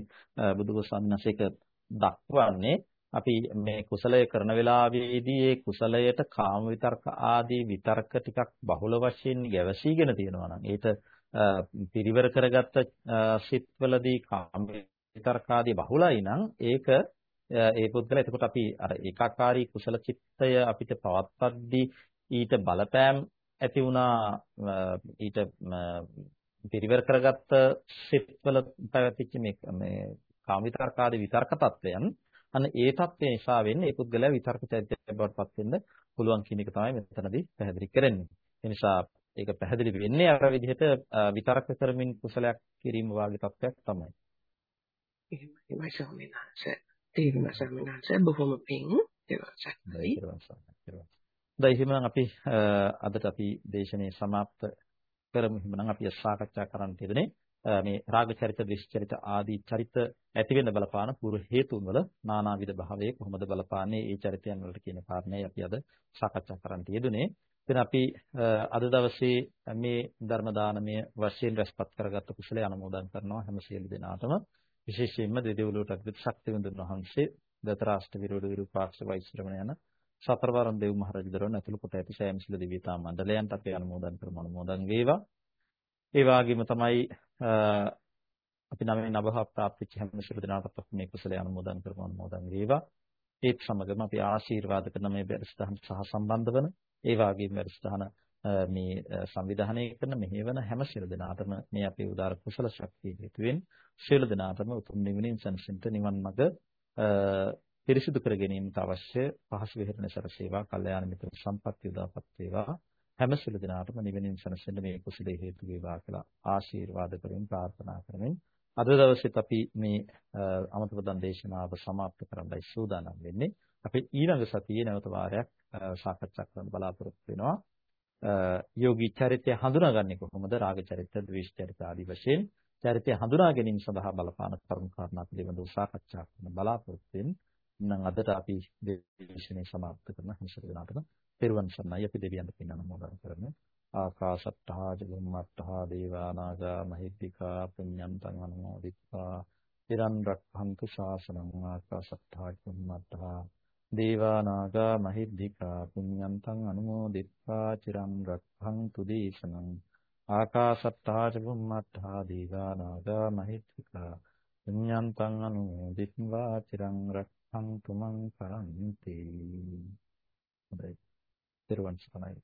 S1: බුදුගොස් ස්වාමීන් වහන්සේ ඒක දක්වන්නේ අපි මේ කුසලය කරන වෙලාවේදී ඒ කුසලයට කාම විතර්ක ආදී විතර්ක ටිකක් බහුල වශයෙන් ගැවසීගෙන තියෙනවා නම් ඒට පිරිවර කරගත්ත සිත්වලදී කාම විතර්ක ආදී බහුලයි නම් ඒක ඒ පුද්ගල එතකොට අපි අර ඒකාකාරී කුසල චිත්තය අපිට පවත්වද්දී ඊට බලපෑම් ඇති වුණා ඊට පිරිවර කරගත්ත සිත්වල පැවතිච්ච මේ මේ කාම විතරකාදී විතර්ක තත්වයන් අන්න ඒ தත්ත්වය නිසා වෙන්නේ ඒ පුද්ගලයා විතර්ක චෛත්‍යයක් බවට පත් වෙන්න පුළුවන් කියන එක තමයි මෙතනදී පැහැදිලි කරන්නේ. ඒ නිසා ඒක පැහැදිලි වෙන්නේ අර විදිහට විතර්ක කරමින් කුසලයක් කිරීම වාගේ තත්ත්වයක් තමයි.
S2: එහෙමයි ස්වාමීන් වහන්සේ. තේරුණා ස්වාමීන් වහන්සේ බොහොම පිං.
S1: සක්මයි. දැන් එහෙනම් අපි අදට අපි දේශනේ સમાප්ත කරමු. එහෙනම් අපි සාකච්ඡා කරන්න තියෙන්නේ මේ රාග චරිත, ද්වේෂ චරිත ආදී චරිත ඇති වෙන්න බලපාන පූර්ව හේතුන් වල නානාවිද භාවයේ කොහොමද බලපාන්නේ? ඒ චරිතයන් වලට කියන කාරණේ අපි අද සාකච්ඡා කරන්න යෙදුනේ. ඉතින් අපි අද දවසේ මේ ධර්ම දානමය වශයෙන් රැස්පත් කරගත්ත කුසලයේ අනුමෝදන් කරනවා හැම සියලු දෙනාටම විශේෂයෙන්ම දෙදෙව්ලුවට අද්විත ශක්තිවිඳුන් වහන්සේ දතරාෂ්ට විරෝධ විරූපාක්ෂ වෛශ්‍රමණ යන සතරවරන් දෙව් මහරජදරුවන් ඇතුළු කොට ඇති සෑම සිල දිවිතා මණ්ඩලයන්ට අපි අනුමෝදන් කරමු අනුමෝදන් වේවා. ඒ වගේම තමයි අපි නවමින් අභව ප්‍රාප්තිච්ච හැම සිල දිනාටත් අපි මේ කුසලයේ අනුමෝදන් කරමු අනුමෝදන් වේවා. ඒත් සමගම අපි ආශිර්වාද කරන මේ වැඩසටහන සහ සම්බන්ධ වන ඒ වගේම වැඩසටහන මේ සංවිධානය කරන මෙහෙවන හැම සියලු දෙනාටම මේ අපේ උදාර කුසල ශක්තිය හේතුවෙන් සියලු දෙනාටම උතුම් නිවනින් සම්සින්ත නිවන් මඟ පිරිසිදු කර ගැනීමට අවශ්‍ය පහසු විහෙරණ සරසේවා, කල්යාණ මිත්‍ර සම්පත්තිය උදාපත් වේවා. හැම සිළු දිනාටම නිවෙනින් සනසෙන්න මේ කුසලයේ හේතු වේවා කියලා ආශිර්වාද කරමින් ප්‍රාර්ථනා කරමින් අද දවසේත් අපි මේ අමතක දන් දේශනාව સમાප්ත කරන්නයි සූදානම් වෙන්නේ. අපි ඊළඟ සතියේ නැවත වාරයක් සාකච්ඡා කරන්න බලාපොරොත්තු වෙනවා. යෝගී චරිතය හඳුනාගන්නේ කොහොමද? රාග චරිත, ද්වේෂ චරිත ආදී වශයෙන් චරිතය හඳුනා ගැනීම සඳහා බලපාන කරුණු කාරණා පිළිබඳව සාකච්ඡා කරන්න බලාපොරොත්තු වෙන්නේ. නම් අදට අපි දේශනේ સમાપ્ત කරන හැමසර වෙනාටම පෙරවන් සන්නයි අපි දෙවියන් දෙපින් අනුමෝදන් කරන්නේ ආකාශත්තා ජගම්මත්තා දේවානාගා මහිද්దికා පුඤ්ඤන්තං අනුමෝදිත්වා. තිරන් රක්ඛන්තු ශාසනං ආකාශත්තා ජගම්මත්තා දේවානාගා මහිද්దికා පුඤ්ඤන්තං අනුමෝදිත්වා. තිරන් රක්ඛන්තු දේශනං ආකාශත්තා චුම්මත්තා දීගානාගා මහිත්‍තිකා පුඤ්ඤන්තං අනුමෝදිත්වා. චිරං රක් 半と万からんっていうので、ゼロが効かない。